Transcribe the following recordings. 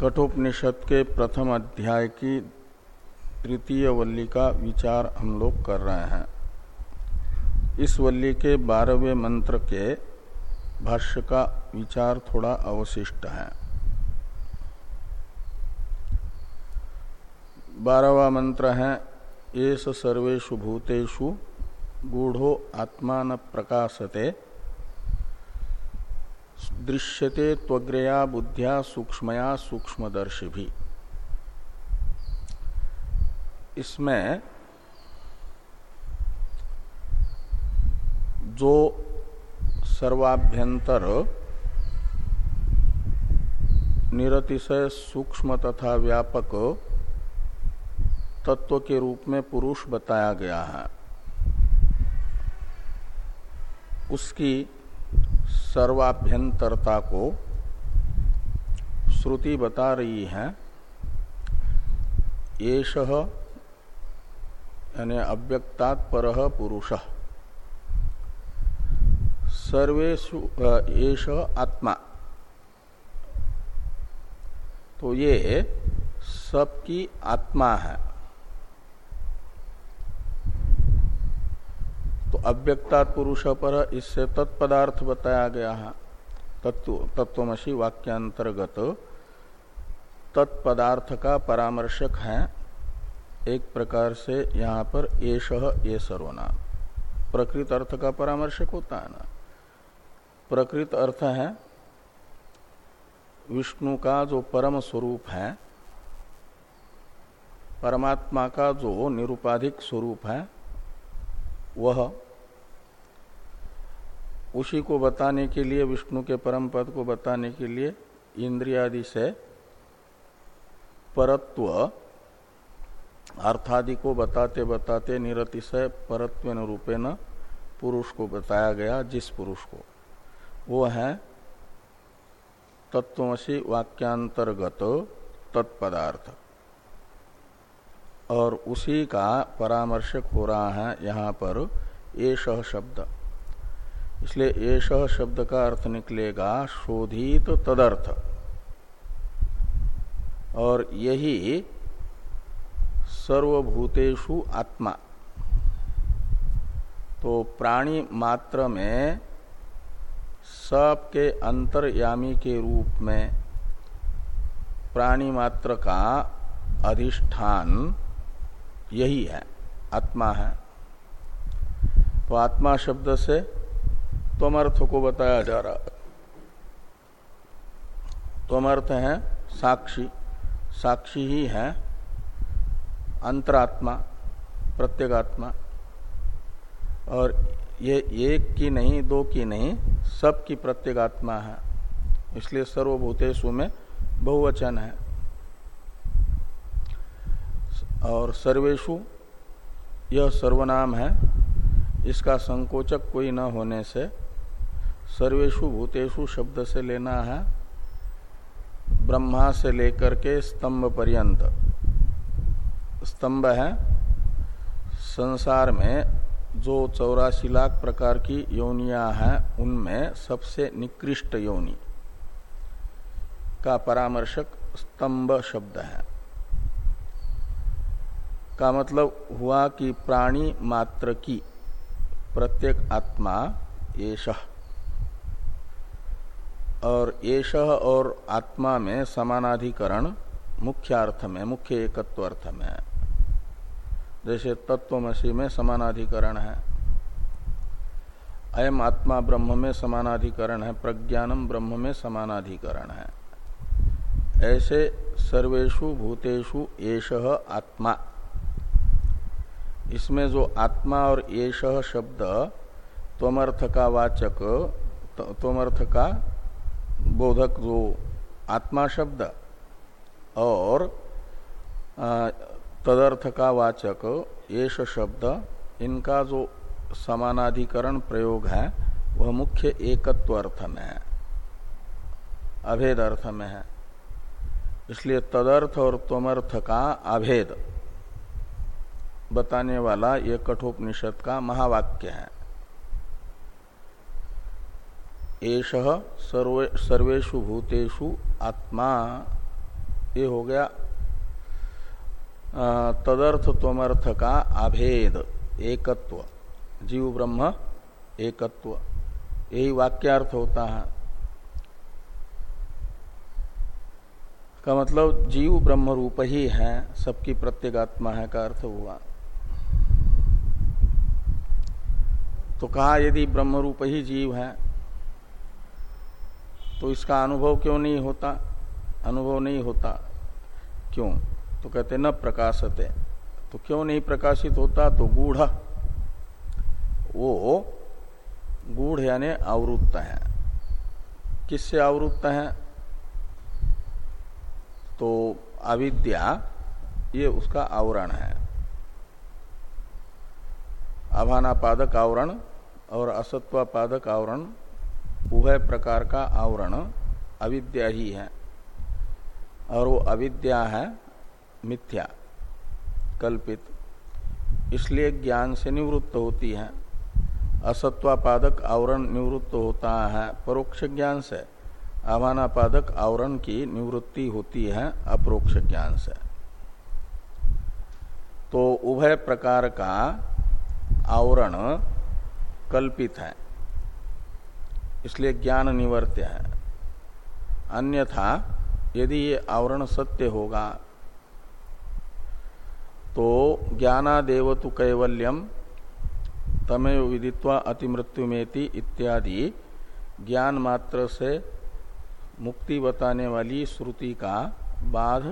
कठोपनिषद के प्रथम अध्याय की तृतीय वल्ली का विचार हम लोग कर रहे हैं। इस वल्ली के बारहवें मंत्र के भाष्य का विचार थोड़ा अवशिष्ट है। बारहवा मंत्र है एस सर्वेशु भूतेषु गूढ़ो आत्मान प्रकाशते दृश्यते त्वग्रया बुद्धिया सूक्ष्मया सूक्ष्मदर्शी भी इसमें जो सर्वाभ्यंतर निरतिशय सूक्ष्म तथा व्यापक तत्व के रूप में पुरुष बताया गया है, उसकी सर्वाभ्यंतरता को श्रुति बता रही है। येष यानी अव्यक्तात्पर पुरुष। सर्वेशु येष आत्मा। तो ये सबकी आत्मा है। तो अव्यक्ता पुरुष पर इससे तत्पदार्थ बताया गया है। तत्व, तत्वमसी वाक्यांतर्गत तत्पदार्थ का परामर्शक है। एक प्रकार से यहाँ पर एष ये सर्वनाम प्रकृत अर्थ का परामर्शक होता है ना? प्रकृत अर्थ है, विष्णु का जो परम स्वरूप है, परमात्मा का जो निरुपाधिक स्वरूप है वह उसी को बताने के लिए, विष्णु के परम पद को बताने के लिए इंद्रियादि से परत्व, अर्थादि को बताते बताते निरतिशय परत्व रूपेण पुरुष को बताया गया, जिस पुरुष को। वो है तत्वसी वाक्यांतर्गत तत्पदार्थ। और उसी का परामर्शक हो रहा है यहाँ पर एष शब्द। इसलिए एष शब्द का अर्थ निकलेगा शोधित तदर्थ। और यही सर्वभूतेषु आत्मा। तो प्राणी मात्र में सबके अंतर्यामी के रूप में प्राणी मात्र का अधिष्ठान यही है। आत्मा है। तो आत्मा शब्द से त्वमर्थ को बताया जा रहा त्वमर्थ है साक्षी। साक्षी ही है अंतरात्मा, प्रत्येगात्मा। और ये एक की नहीं, दो की नहीं, सब की प्रत्येगात्मा है। इसलिए सर्वभूतेशु में बहुवचन है। और सर्वेशु यह सर्वनाम है। इसका संकोचक कोई न होने से सर्वेशु भूतेषु शब्द से लेना है, ब्रह्मा से लेकर के स्तंभ पर्यंत। स्तंभ है, संसार में जो चौरासी लाख प्रकार की योनिया हैं, उनमें सबसे निकृष्ट योनि का परामर्शक स्तंभ शब्द है। का मतलब हुआ कि प्राणी मात्र की, प्रत्येक आत्मा येष और येष और आत्मा में समानाधिकरण मुख्य अर्थ में, मुख्य एकत्व अर्थ में। जैसे तत्वमसी में समानाधिकरण है। अयम आत्मा ब्रह्म में समानाधिकरण है, प्रज्ञानम ब्रह्म में समानाधिकरण है। ऐसे सर्वेशु भूतेषु येष आत्मा। इसमें जो आत्मा और ये शब्द त्वमर्थ का वाचक त्वमर्थ का बोधक जो आत्मा शब्द और तदर्थ का वाचक येष शब्द, इनका जो समानाधिकरण प्रयोग है, वह मुख्य एकत्व अर्थ में है। अभेद अर्थ में है। इसलिए तदर्थ और त्वमर्थ का अभेद। बताने वाला ये कठोपनिषद का महावाक्य है। एष सर्वे सर्वेशु भूतेषु आत्मा, ये हो गया तदर्थ तमर्थ का अभेद, एकत्व जीव ब्रह्म एकत्व, यही वाक्यार्थ होता है। का मतलब जीव ब्रह्म रूप ही है, सबकी प्रत्येगात्मा है का अर्थ हुआ। तो कहा, यदि ब्रह्म रूप ही जीव है तो इसका अनुभव क्यों नहीं होता? अनुभव नहीं होता। क्यों? तो कहते, न प्रकाशते। तो क्यों नहीं प्रकाशित होता? तो गूढ़। वो गूढ़ यानी आवृत्त है। किससे आवृत्त है? तो अविद्या, ये उसका आवरण है। पादक आवरण और असत्वापादक आवरण, उभय प्रकार का आवरण अविद्या ही है। और वो अविद्या है, मिथ्या, कल्पित। इसलिए ज्ञान से निवृत्त होती है। असत्वापादक आवरण निवृत्त होता है, परोक्ष ज्ञान से। आवानापादक आवरण की निवृत्ति होती है, अपरोक्ष ज्ञान से। तो उभय प्रकार का आवरण कल्पित है। इसलिए ज्ञान निवर्त्य है। अन्यथा यदि ये आवरण सत्य होगा तो ज्ञानादेव तो कैवल्यम तमेव विदित्वा अतिमृत्युमेति इत्यादि ज्ञान मात्र से मुक्ति बताने वाली श्रुति का बाध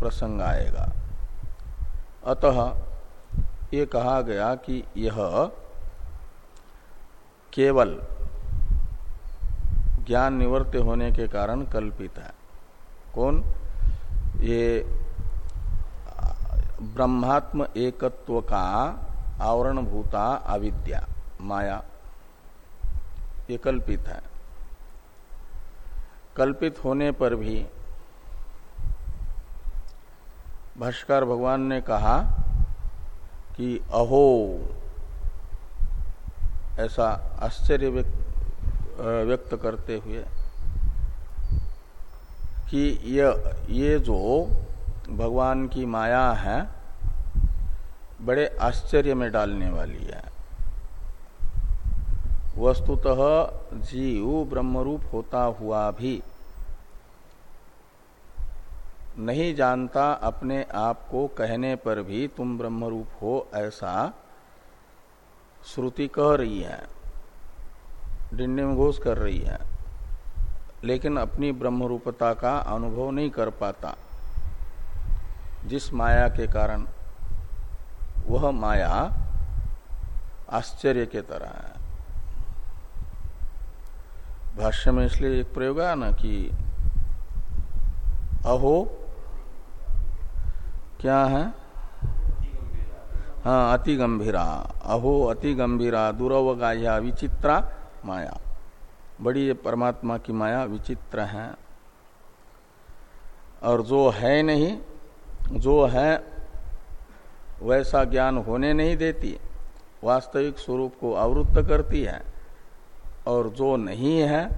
प्रसंग आएगा। अतः ये कहा गया कि यह केवल ज्ञान निवर्त होने के कारण कल्पित है। कौन? ये ब्रह्मात्म एकत्व का आवरण भूता अविद्या, माया। ये कल्पित है। कल्पित होने पर भी भाष्कर भगवान ने कहा कि अहो ऐसा आश्चर्य व्यक्त, करते हुए कि ये ये जो भगवान की माया है बड़े आश्चर्य में डालने वाली है। वस्तुतः जीव ब्रह्मरूप होता हुआ भी नहीं जानता अपने आप को कहने पर भी तुम ब्रह्मरूप हो ऐसा श्रुति कह रही है, डिंडे में घोष कर रही है, लेकिन अपनी ब्रह्मरूपता का अनुभव नहीं कर पाता। जिस माया के कारण, वह माया आश्चर्य के तरह है। भाष्य में इसलिए एक प्रयोग है ना कि, अहो, क्या है? हाँ अति गंभीरा अहो अति गंभीरा दुरवगाह्या, विचित्रा माया. बड़ी परमात्मा की माया विचित्र है। और जो है नहीं, जो है, वैसा ज्ञान होने नहीं देती, वास्तविक स्वरूप को आवृत्त करती है। और जो नहीं है,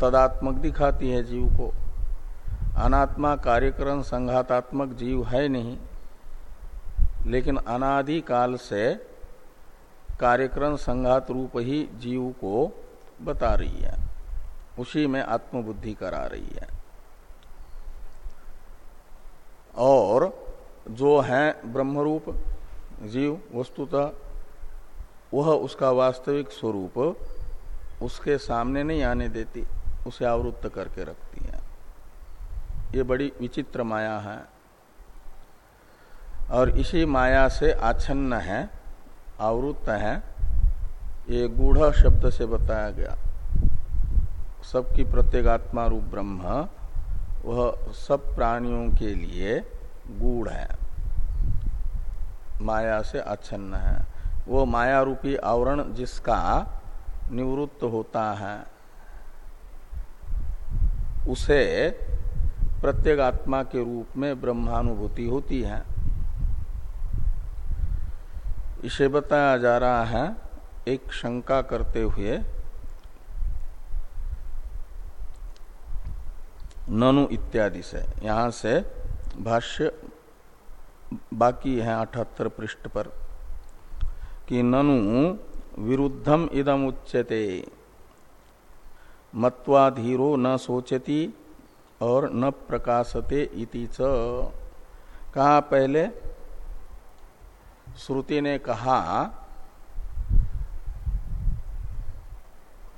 तदात्मक दिखाती है जीव को। अनात्मा कार्यकरण संघातात्मक जीव है नहीं। लेकिन अनादि काल से कार्यक्रम संघात रूप ही जीव को बता रही है। उसी में आत्मबुद्धि करा रही है। और जो है ब्रह्मरूप जीव, वस्तुतः, वह उसका वास्तविक स्वरूप उसके सामने नहीं आने देती, उसे आवृत्त करके रखती है। ये बड़ी विचित्र माया है। और इसी माया से आच्छन्न है, आवृत्त है, ये गूढ़ शब्द से बताया गया। सबकी प्रत्येगात्मा रूप ब्रह्म, वह सब प्राणियों के लिए गूढ़ है, माया से आच्छन्न है। वो माया रूपी आवरण जिसका निवृत्त होता है, उसे प्रत्येक आत्मा के रूप में ब्रह्मानुभूति होती है। इसे बताया जा रहा है, एक शंका करते हुए, ननु इत्यादि से। यहाँ से भाष्य बाकी है अठहत्तर पृष्ठ पर, कि ननु विरुद्धम इदम उच्यते, मत्वाधीरो न सोचती और न प्रकाशते इति च। कहा पहले? श्रुति ने कहा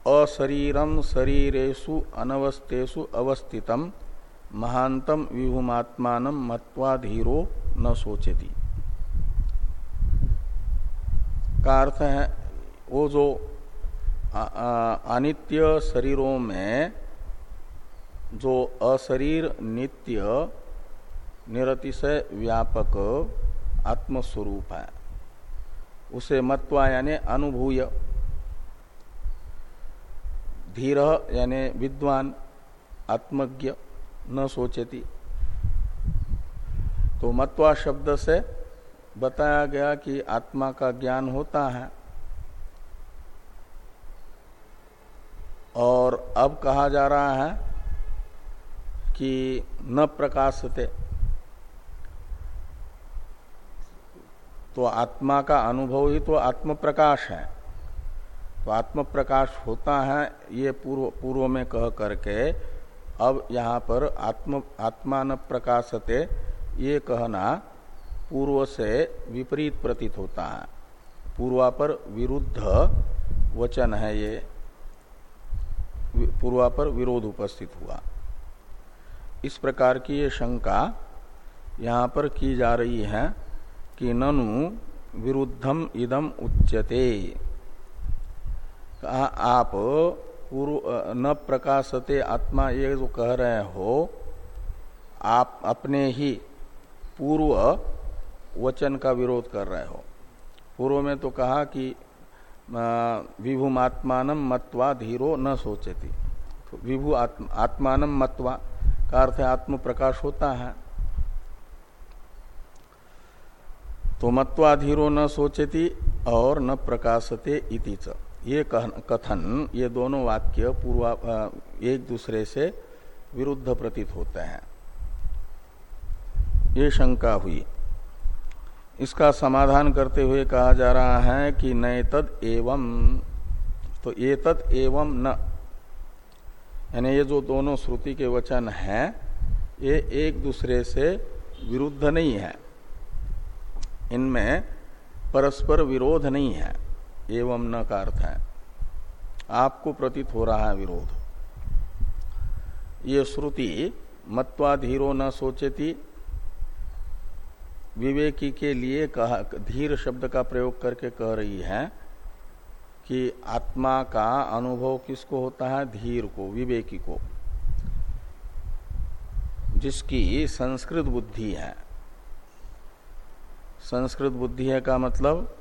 अशरीरम शरीरेशु अनवस्थेशु अवस्थितम महांतम विभुमात्मान मत्वाधीरो न सोचती का अर्थ है, वो जो अनित्य शरीरों में जो अशरीर नित्य, निरतिशय, व्यापक आत्मस्वरूप है। उसे मत्वा यानी अनुभूय। धीर यानी विद्वान, आत्मज्ञ न सोचती। तो मत्वा शब्द से बताया गया कि आत्मा का ज्ञान होता है। और अब कहा जा रहा है कि न प्रकाशते। तो आत्मा का अनुभव ही तो आत्म प्रकाश है। तो आत्म प्रकाश होता है, ये पूर्व पूर्व में कह करके, अब यहाँ पर आत्म आत्मा न प्रकाशते, ये कहना पूर्व से विपरीत प्रतीत होता है। पूर्वा पर विरुद्ध वचन है ये। पूर्वा पर विरोध उपस्थित हुआ। इस प्रकार की ये शंका यहाँ पर की जा रही है। कि ननु विरुद्धम इदम उच्यते। आप पूर्व न प्रकाशते आत्मा ये जो कह रहे हो आप अपने ही पूर्व वचन का विरोध कर रहे हो। पूर्व में तो कहा कि विभुमात्मान मत्वा धीरो न सोचती। तो विभु आत्म, आत्मान मत्वा का अर्थ आत्म प्रकाश होता है। तो मत्वाधीरो न सोचती और न प्रकाशते इति च। ये कथन, ये दोनों वाक्य पूर्वा एक दूसरे से विरुद्ध प्रतीत होते हैं। ये शंका हुई। इसका समाधान करते हुए कहा जा रहा है कि नए तद एवं तो ये तद एवं न। यानी ये जो दोनों श्रुति के वचन हैं, ये एक दूसरे से विरुद्ध नहीं है। इनमें परस्पर विरोध नहीं है, एवं न का अर्थ है। आपको प्रतीत हो रहा है विरोध। ये श्रुति मत्वाधीरो न सोचती, विवेकी के लिए कहा, धीर शब्द का प्रयोग करके कह रही है कि आत्मा का अनुभव किसको होता है? धीर को, विवेकी को। जिसकी संस्कृत बुद्धि है। संस्कृत बुद्धि है का मतलब?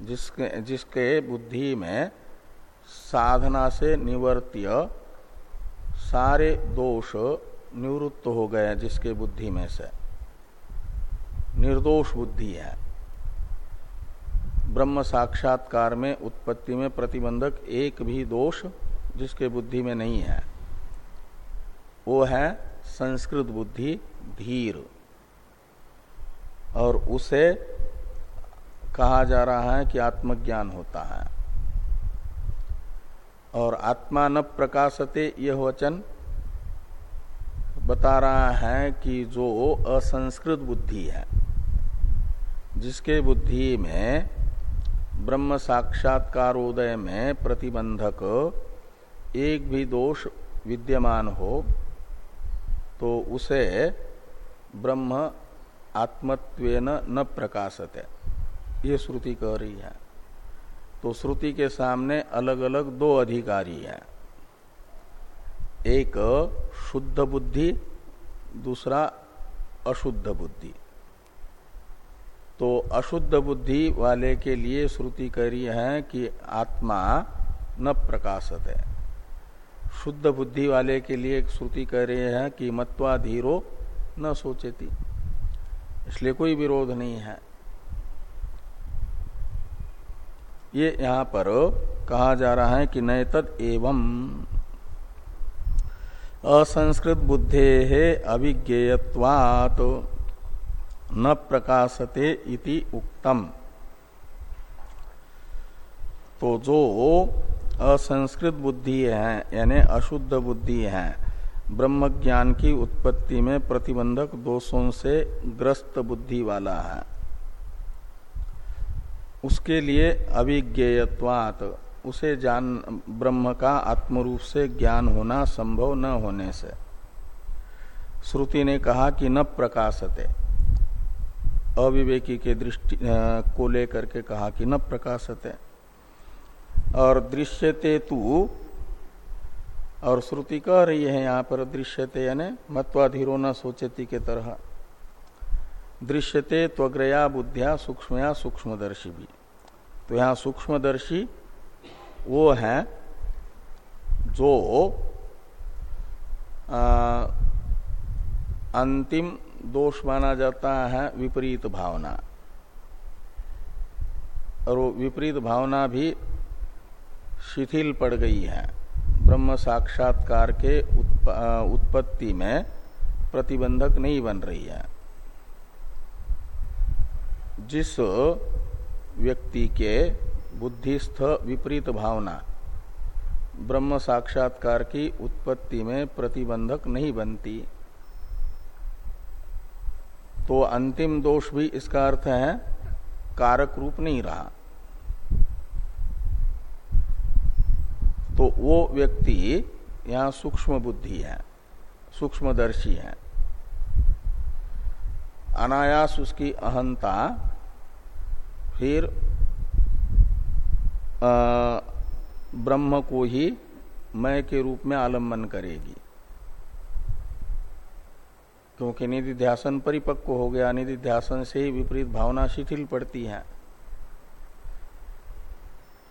जिसके जिसके बुद्धि में साधना से निवर्त्य सारे दोष निवृत्त हो गए जिसके बुद्धि में से। निर्दोष बुद्धि है। ब्रह्म साक्षात्कार में उत्पत्ति में प्रतिबंधक एक भी दोष जिसके बुद्धि में नहीं है, वो है संस्कृत बुद्धि धीर। और उसे कहा जा रहा है कि आत्मज्ञान होता है। और आत्मा न प्रकाशते यह वचन बता रहा है कि जो असंस्कृत बुद्धि है, जिसके बुद्धि में ब्रह्म साक्षात्कारोदय में प्रतिबंधक एक भी दोष विद्यमान हो तो उसे ब्रह्म आत्मत्वेन न प्रकाशते। ये श्रुति कह रही है। तो श्रुति के सामने अलग अलग दो अधिकारी हैं। एक शुद्ध बुद्धि, दूसरा अशुद्ध बुद्धि। तो अशुद्ध बुद्धि वाले के लिए श्रुति कह रही है कि आत्मा न प्रकाशत। है शुद्ध बुद्धि वाले के लिए श्रुति कह रही है कि मत्वाधीरो न सोचती। इसलिए कोई विरोध नहीं है। ये यहाँ पर कहा जा रहा है कि नए तद एवं असंस्कृत बुद्धे अभिज्ञेयत्वात् न प्रकाशते इति उक्तम। तो जो असंस्कृत बुद्धि है, यानी अशुद्ध बुद्धि है ब्रह्म ज्ञान की उत्पत्ति में प्रतिबंधक दोषों से ग्रस्त बुद्धि वाला है। उसके लिए अभिज्ञेयत्वात, उसे जान, ब्रह्म का आत्मरूप से ज्ञान होना संभव न होने से। श्रुति ने कहा कि न प्रकाशते। अविवेकी के दृष्टि को लेकर के कहा कि न प्रकाशते। और दृश्यते तू और श्रुति कह रही है यहाँ पर दृश्यते यानी मत्वाधीरो न सोचती के तरह। दृश्यते त्वग्रया बुद्धिया सूक्ष्मया सूक्ष्मदर्शी भी। तो यहाँ सूक्ष्मदर्शी वो है जो आ, अंतिम दोष माना जाता है विपरीत भावना। और वो विपरीत भावना भी शिथिल पड़ गई है। ब्रह्म साक्षात्कार के उत्पत्ति में प्रतिबंधक नहीं बन रही है। जिस व्यक्ति के बुद्धिस्थ विपरीत भावना ब्रह्म साक्षात्कार की उत्पत्ति में प्रतिबंधक नहीं बनती तो अंतिम दोष भी इसका अर्थ है कारक रूप नहीं रहा। तो वो व्यक्ति यहाँ सूक्ष्म बुद्धि है सूक्ष्मदर्शी है। अनायास उसकी अहंता फिर आ, ब्रह्म को ही मय के रूप में आलंबन करेगी। क्योंकि निधि ध्यासन परिपक्व हो गया निधि ध्यासन से ही विपरीत भावना शिथिल पड़ती है।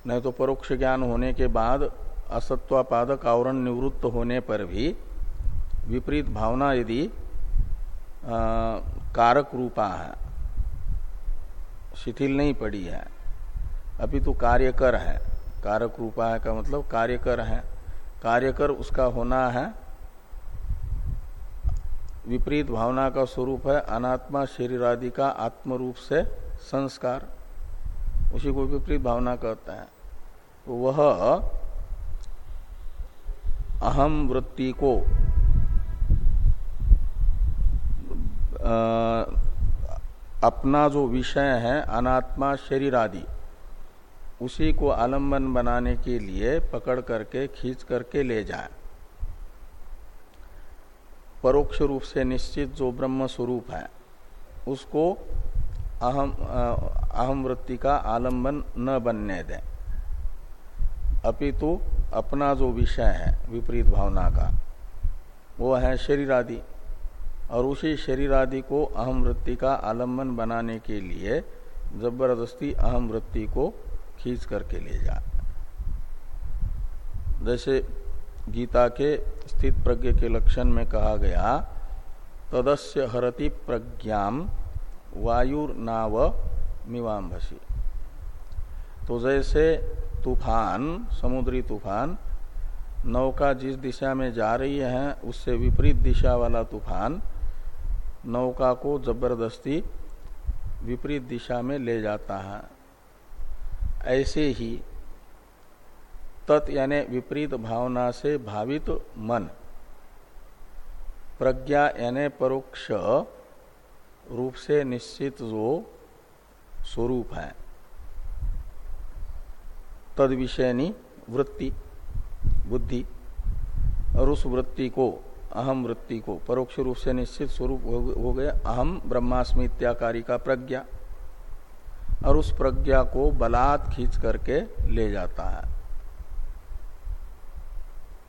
नहीं तो परोक्ष ज्ञान होने के बाद असत्वापादक आवरण निवृत्त होने पर भी विपरीत भावना यदि कारक रूपा है, शिथिल नहीं पड़ी है, अभी तो कार्यकर है, कारक रूपा है का मतलब कार्यकर है, कार्यकर उसका होना है, विपरीत भावना का स्वरूप है, अनात्मा शरीर आदि का आत्म रूप से संस्कार, उसी को विपरीत भावना कहता है। तो वह अहम वृत्ति को अपना जो विषय है, अनात्मा, शरीर आदि, उसी को आलंबन बनाने के लिए पकड़ करके, खींच करके ले जाए। परोक्ष रूप से निश्चित जो ब्रह्म स्वरूप है, उसको अहम अहम वृत्ति का आलंबन न बनने दें। अपितु अपना जो विषय है, विपरीत भावना का, वो है शरीर आदि और उसी शरीर आदि को अहम वृत्ति का आलंबन बनाने के लिए ज़बरदस्ती अहम वृत्ति को खींच करके ले जा। जैसे गीता के स्थित प्रज्ञ के लक्षण में कहा गया, तदस्य हरति प्रज्ञाम वायुर्नाव मीवाम्भसी तो जैसे तूफ़ान, समुद्री तूफ़ान, नौका जिस दिशा में जा रही है, उससे विपरीत दिशा वाला तूफ़ान, नौका को ज़बरदस्ती विपरीत दिशा में ले जाता है। ऐसे ही तत् यानी विपरीत भावना से भावित मन, प्रज्ञा यानी परोक्ष रूप से निश्चित जो स्वरूप है। तद विषयनी वृत्ति, बुद्धि और उस वृत्ति को अहम वृत्ति को, परोक्ष रूप से निश्चित स्वरूप हो गया अहम ब्रह्मास्मि इत्याकारी का प्रज्ञा। और उस प्रज्ञा को बलात् खींच करके ले जाता है।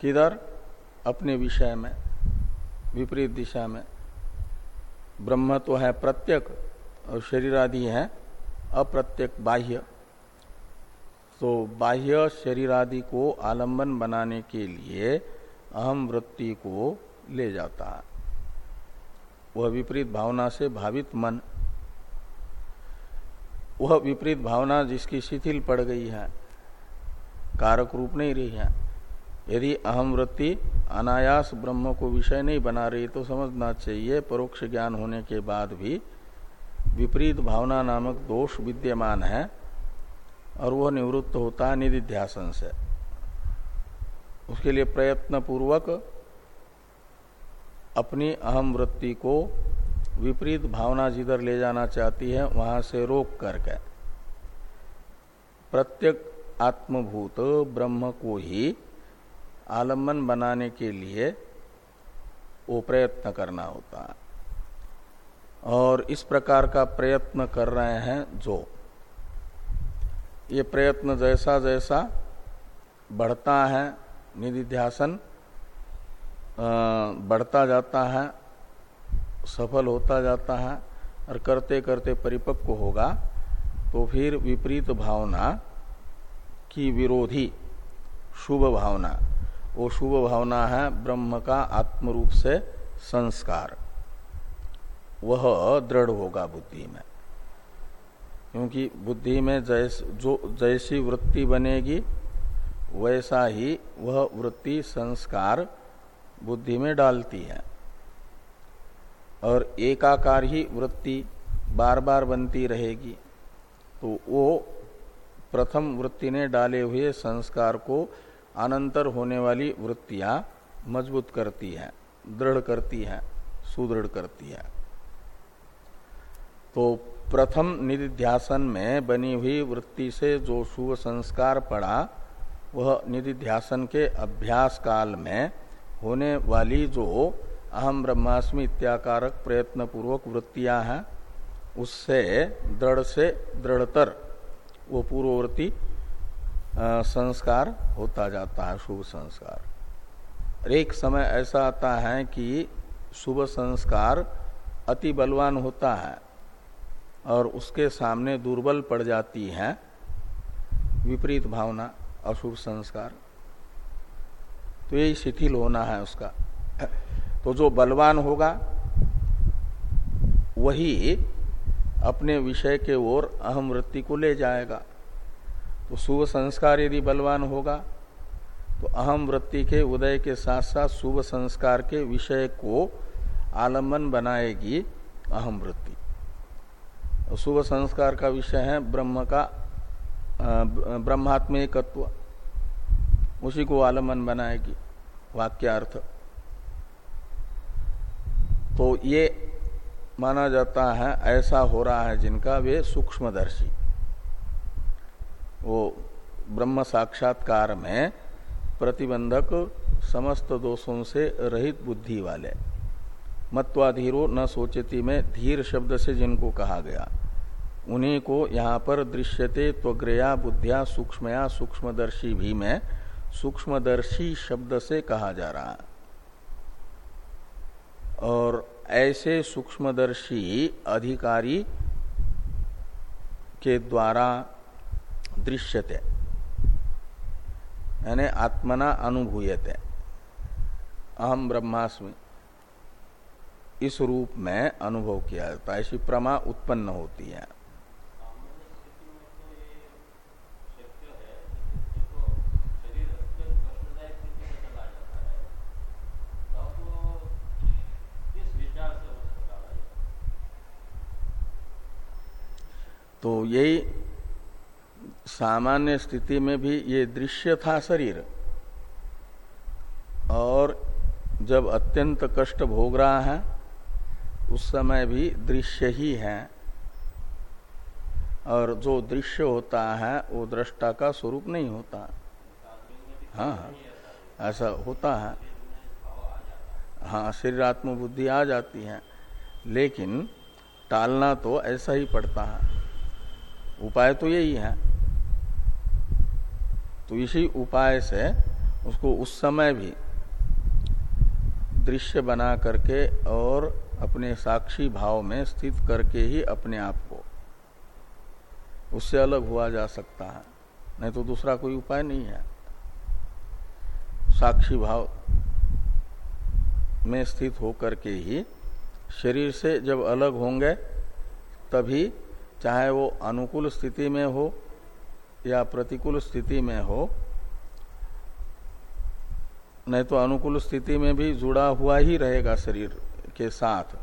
किधर? अपने विषय में, विपरीत दिशा में। ब्रह्म तो है प्रत्यक और शरीर आदि है अप्रत्यक बाह्य। तो बाह्य शरीर आदि को आलंबन बनाने के लिए अहम वृत्ति को ले जाता। है वह विपरीत भावना से भावित मन। वह विपरीत भावना जिसकी शिथिल पड़ गई है, कारक रूप नहीं रही है। यदि अहम वृत्ति अनायास ब्रह्म को विषय नहीं बना रही तो समझना चाहिए, परोक्ष ज्ञान होने के बाद भी विपरीत भावना नामक दोष विद्यमान है। और वह निवृत्त होता है निधिध्यासन से। उसके लिए प्रयत्न पूर्वक अपनी अहम वृत्ति को विपरीत भावना जिधर ले जाना चाहती है, वहाँ से रोक करके प्रत्येक आत्मभूत ब्रह्म को ही आलंबन बनाने के लिए वो प्रयत्न करना होता है। और इस प्रकार का प्रयत्न कर रहे हैं जो ये प्रयत्न जैसा जैसा बढ़ता है, निधिध्यासन बढ़ता जाता है, सफल होता जाता है और करते करते परिपक्व होगा तो फिर विपरीत भावना की विरोधी शुभ भावना। वो शुभ भावना है ब्रह्म का आत्म रूप से संस्कार। वह दृढ़ होगा बुद्धि में। क्योंकि बुद्धि में जैस, जो जैसी वृत्ति बनेगी, वैसा ही वह वृत्ति संस्कार बुद्धि में डालती है। और एकाकार ही वृत्ति बार बार बनती रहेगी। तो वो प्रथम वृत्ति ने डाले हुए संस्कार को अनंतर होने वाली वृत्तियाँ मज़बूत करती है, दृढ़ करती है, सुदृढ़ करती है। तो प्रथम निधिध्यासन में बनी हुई वृत्ति से जो शुभ संस्कार पड़ा, वह निधिध्यासन के अभ्यास काल में होने वाली जो अहम ब्रह्मास्मि इत्याकारक प्रयत्न पूर्वक वृत्तियाँ हैं, उससे दृढ़ से दृढ़तर वो पूर्ववर्ती संस्कार होता जाता है, शुभ संस्कार। एक समय ऐसा आता है कि शुभ संस्कार अति बलवान होता है। और उसके सामने दुर्बल पड़ जाती है विपरीत भावना, अशुभ संस्कार। तो यही शिथिल होना है उसका। तो जो बलवान होगा, वही अपने विषय के ओर अहम वृत्ति को ले जाएगा। तो शुभ संस्कार यदि बलवान होगा तो अहम वृत्ति के उदय के साथ साथ शुभ संस्कार के विषय को आलंबन बनाएगी अहम वृत्ति। शुभ संस्कार का विषय है ब्रह्म का ब्रह्मात्म एकत्व उसी को आलमन बनाएगी वाक्यार्थ। तो ये माना जाता है, ऐसा हो रहा है जिनका वे सूक्ष्मदर्शी। वो ब्रह्म साक्षात्कार में प्रतिबंधक समस्त दोषों से रहित बुद्धि वाले। मत्वाधीरो न सोचती में धीर शब्द से जिनको कहा गया। उन्हीं को यहाँ पर दृश्यते त्वग्रया बुद्धिया सूक्ष्मया सूक्ष्मदर्शी भी में सूक्ष्मदर्शी शब्द से कहा जा रहा। है और ऐसे सूक्ष्मदर्शी अधिकारी के द्वारा दृश्यते, यानी आत्मना अनुभूयते। अहम ब्रह्मास्मि, इस रूप में अनुभव किया जाता है ऐसी प्रमा उत्पन्न होती है। तो यही सामान्य स्थिति में भी ये दृश्य था शरीर। और जब अत्यंत कष्ट भोग रहा है उस समय भी दृश्य ही है। और जो दृश्य होता है वो दृष्टा का स्वरूप नहीं होता। हाँ, हाँ ऐसा होता है। हाँ शरीर आत्म बुद्धि आ जाती है। लेकिन टालना तो ऐसा ही पड़ता है। उपाय तो यही है। तो इसी उपाय से उसको उस समय भी दृश्य बना करके और अपने साक्षी भाव में स्थित करके ही अपने आप को उससे अलग हुआ जा सकता है। नहीं तो दूसरा कोई उपाय नहीं है। साक्षी भाव में स्थित होकर के ही शरीर से जब अलग होंगे, तभी चाहे वो अनुकूल स्थिति में हो या प्रतिकूल स्थिति में हो, नहीं तो अनुकूल स्थिति में भी जुड़ा हुआ ही रहेगा शरीर के साथ।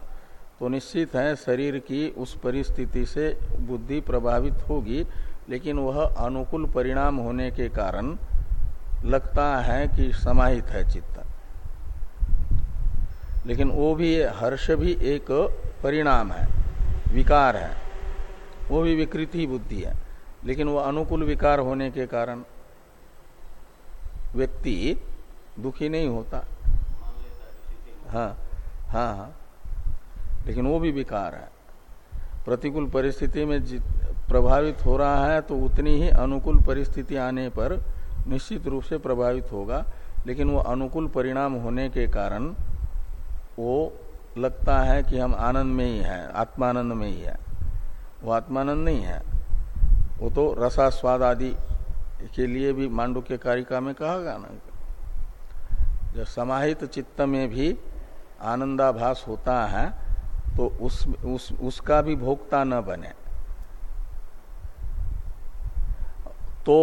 तो निश्चित है शरीर की उस परिस्थिति से बुद्धि प्रभावित होगी, लेकिन वह अनुकूल परिणाम होने के कारण लगता है कि समाहित है चित्त। लेकिन वो भी हर्ष भी एक परिणाम है, विकार है। वो भी विकृति बुद्धि है। लेकिन वो अनुकूल विकार होने के कारण व्यक्ति दुखी नहीं होता। हाँ हाँ हाँ। लेकिन वो भी विकार है। प्रतिकूल परिस्थिति में प्रभावित हो रहा है तो उतनी ही अनुकूल परिस्थिति आने पर निश्चित रूप से प्रभावित होगा। लेकिन वो अनुकूल परिणाम होने के कारण वो लगता है कि हम आनंद में ही हैं, आत्मानंद में ही है। वो आत्मानंद नहीं है। वो तो रसा स्वाद आदि के लिए भी मांडू के कारिका में कहा गया ना जब समाहित चित्त में भी आनंदाभास होता है तो उस, उस उसका भी भोक्ता न बने। तो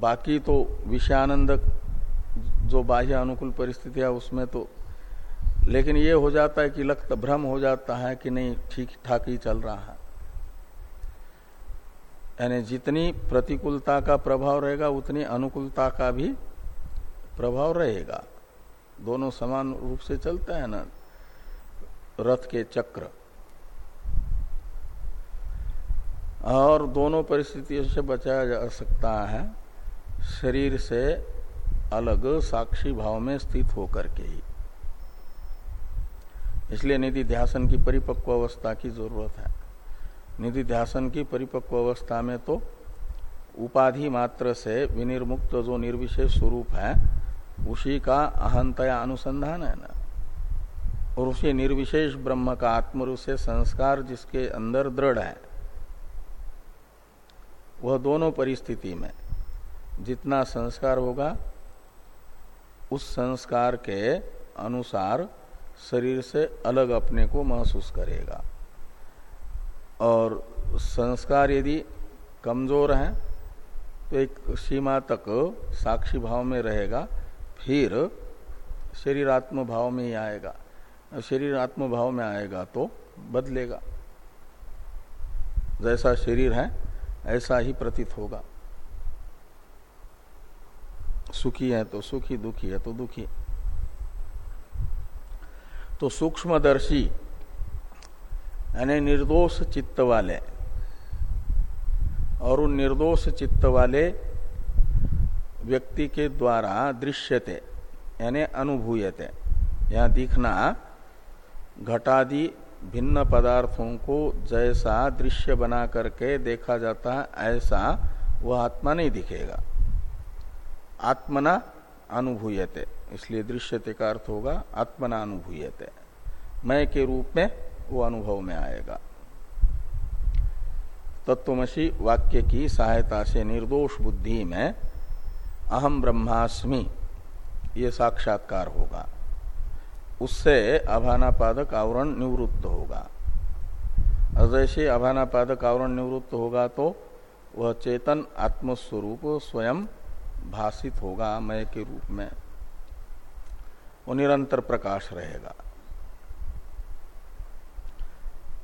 बाकी तो विषयानंद जो बाह्य अनुकूल परिस्थिति है उसमें तो लेकिन ये हो जाता है कि लक्त भ्रम हो जाता है कि नहीं, ठीक ठाक ही चल रहा है। यानी जितनी प्रतिकूलता का प्रभाव रहेगा, उतनी अनुकूलता का भी प्रभाव रहेगा। दोनों समान रूप से चलता है ना, रथ के चक्र। और दोनों परिस्थितियों से बचाया जा सकता है, शरीर से अलग साक्षी भाव में स्थित होकर के ही। इसलिए निधि ध्यासन की परिपक्व अवस्था की ज़रूरत है। निधि ध्यासन की परिपक्व अवस्था में तो उपाधि मात्र से विनिर्मुक्त जो निर्विशेष स्वरूप है, उसी का अहंतया अनुसंधान है ना। और उसी निर्विशेष ब्रह्म का आत्मरूप से संस्कार जिसके अंदर दृढ़ है, वह दोनों परिस्थिति में जितना संस्कार होगा, उस संस्कार के अनुसार शरीर से अलग अपने को महसूस करेगा। और संस्कार यदि कमज़ोर है तो एक सीमा तक साक्षी भाव में रहेगा, फिर शरीर आत्म भाव में ही आएगा। शरीर आत्म भाव में आएगा तो बदलेगा। जैसा शरीर है, ऐसा ही प्रतीत होगा। सुखी है तो सुखी, दुखी है तो दुखी। तो सूक्ष्मदर्शी यानी निर्दोष चित्त वाले और उन निर्दोष चित्त वाले व्यक्ति के द्वारा दृश्यते, यानी अनुभूयते। यहाँ दिखना, घटादि भिन्न पदार्थों को जैसा दृश्य बना करके देखा जाता है, ऐसा वह आत्मा नहीं दिखेगा। आत्मना अनुभूयते। इसलिए दृश्यते का अर्थ होगा आत्मना अनुभूयते मैं के रूप में वो अनुभव में आएगा। तत्वमसी वाक्य की सहायता से निर्दोष बुद्धि में अहम ब्रह्मास्मि ये साक्षात्कार होगा। उससे अभानापादक आवरण निवृत्त होगा। और जैसे अभानापादक आवरण निवृत्त होगा तो वह चेतन आत्मस्वरूप स्वयं भाषित होगा मय के रूप में। वो निरंतर प्रकाश रहेगा।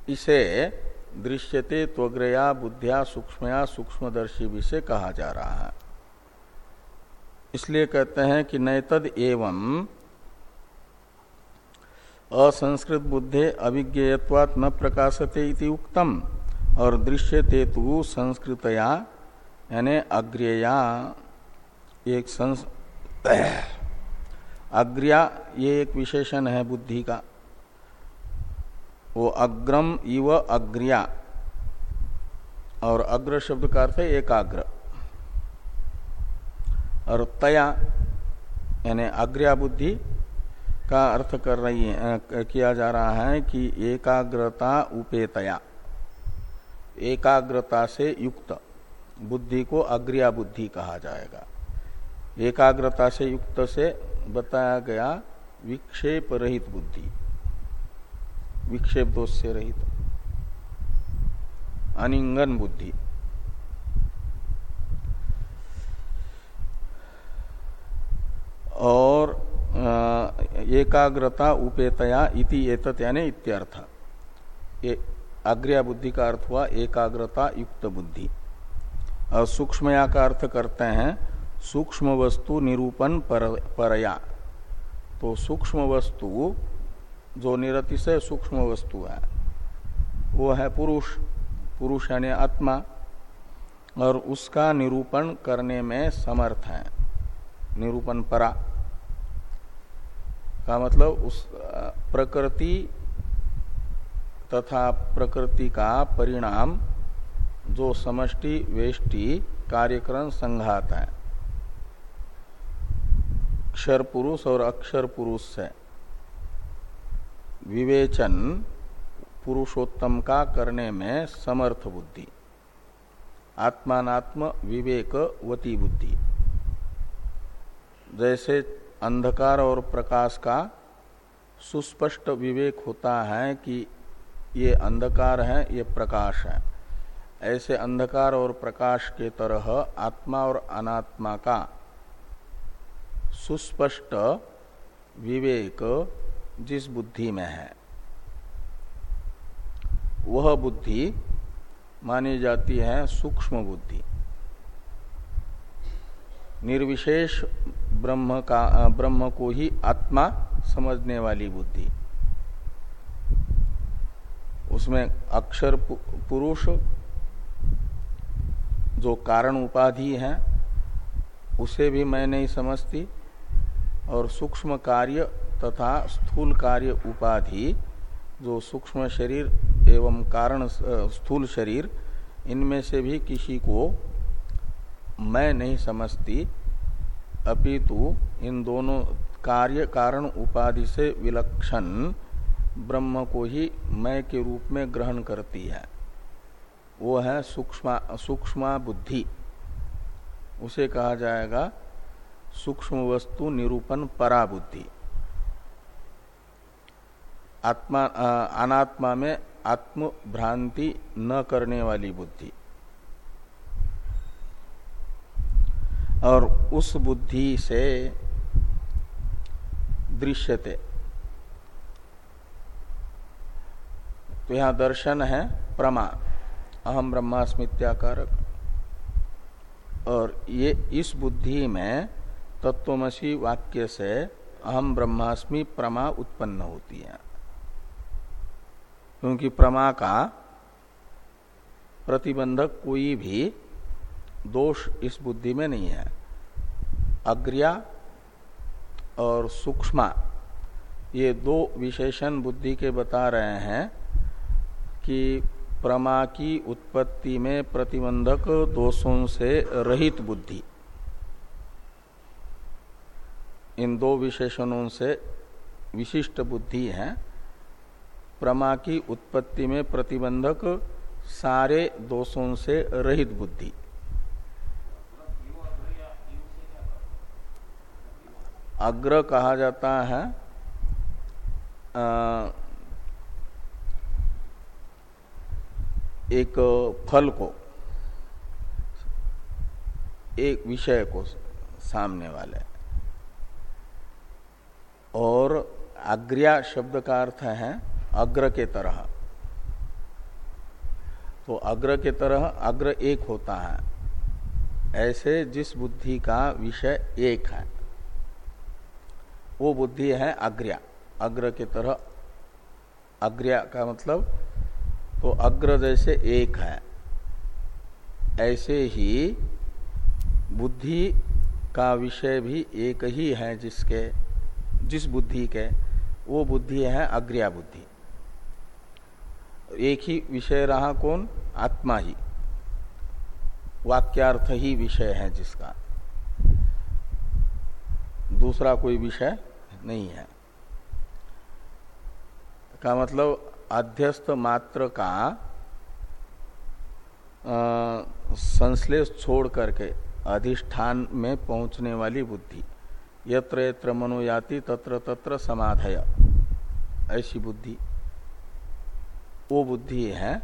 इसे दृश्यते त्वग्रया बुद्धिया सूक्ष्मया सूक्ष्मदर्शी से कहा जा रहा है। इसलिए कहते हैं कि नैतद एवं असंस्कृत बुद्धे अभिज्ञेयत्वात् न प्रकाशते इति उक्तम और दृश्यते तो संस्कृतया यानी अग्रिया एक संस अग्रिया, ये एक विशेषण है बुद्धि का। वो अग्रम इव अग्रिया। और अग्र शब्द का अर्थ है एकाग्र। और तया, यानी अग्रिया बुद्धि का अर्थ कर रही है किया जा रहा है कि एकाग्रता उपेतया। एकाग्रता से युक्त बुद्धि को अग्रिया बुद्धि कहा जाएगा। एकाग्रता से युक्त से बताया गया विक्षेप रहित बुद्धि। विक्षेप दोष से रहित। अनिंगन बुद्धि। और एकाग्रता उपेतया इति एतत यानी इत्यर्थ। अग्रिया बुद्धि का अर्थ हुआ एकाग्रता युक्त बुद्धि। और सूक्ष्मया का अर्थ करते हैं सूक्ष्म वस्तु निरूपण पर, परया। तो सूक्ष्म वस्तु जो निरतिशय सूक्ष्म वस्तु है वो है पुरुष। पुरुष यानी आत्मा और उसका निरूपण करने में समर्थ है। निरूपण परा। का मतलब उस प्रकृति तथा प्रकृति का परिणाम जो समष्टि वेष्टि कार्यक्रम संघात है। अक्षर पुरुष और अक्षर पुरुष से। विवेचन पुरुषोत्तम का करने में समर्थ बुद्धि। आत्मात्म विवेकवती बुद्धि। जैसे अंधकार और प्रकाश का सुस्पष्ट विवेक होता है कि ये अंधकार है, ये प्रकाश है। ऐसे अंधकार और प्रकाश के तरह आत्मा और अनात्मा का सुस्पष्ट विवेक जिस बुद्धि में है, वह बुद्धि मानी जाती है सूक्ष्म बुद्धि। निर्विशेष ब्रह्म का, ब्रह्म को ही आत्मा समझने वाली बुद्धि। उसमें अक्षर पुरुष जो कारण उपाधि है, उसे भी मैं नहीं समझती। और सूक्ष्म कार्य तथा स्थूल कार्य उपाधि, जो सूक्ष्म शरीर एवं कारण स्थूल शरीर, इनमें से भी किसी को मैं नहीं समझती। अपितु इन दोनों कार्य, कारण उपाधि से विलक्षण ब्रह्म को ही मैं के रूप में ग्रहण करती है। वो है सूक्ष्म सूक्ष्म बुद्धि। उसे कहा जाएगा सूक्ष्म वस्तु निरूपण परा बुद्धि आत्मा अनात्मा में आत्म भ्रांति न करने वाली बुद्धि। और उस बुद्धि से दृश्यते। तो यहाँ दर्शन है प्रमा अहम ब्रह्मास्मित्याकारक। और ये इस बुद्धि में तत्वमसी वाक्य से अहम ब्रह्मास्मि प्रमा उत्पन्न होती है। क्योंकि प्रमा का प्रतिबंधक कोई भी दोष इस बुद्धि में नहीं है। अग्रिया और सूक्ष्मा, ये दो विशेषण बुद्धि के बता रहे हैं कि प्रमा की उत्पत्ति में प्रतिबंधक दोषों से रहित बुद्धि। इन दो विशेषणों से विशिष्ट बुद्धि है। प्रमा की उत्पत्ति में प्रतिबंधक सारे दोषों से रहित बुद्धि। अग्र कहा जाता है एक फल को, एक विषय को सामने वाले। और अग्र्या शब्द का अर्थ है अग्र के तरह। तो अग्र के तरह अग्र एक होता है। ऐसे जिस बुद्धि का विषय एक है, वो बुद्धि है अग्र्या। अग्र के तरह अग्र्या का मतलब तो अग्र जैसे एक है, ऐसे ही बुद्धि का विषय भी एक ही है जिसके जिस बुद्धि के, वो बुद्धि है अग्रिया बुद्धि। एक ही विषय रहा कौन? आत्मा ही। वाक्यार्थ ही विषय है जिसका। दूसरा कोई विषय नहीं है। का मतलब अध्यस्त मात्र का संश्लेष छोड़ करके अधिष्ठान में पहुँचने वाली बुद्धि। यत्र यत्र मनोयाति तत्र तत्र समाधय। ऐसी बुद्धि। वो बुद्धि है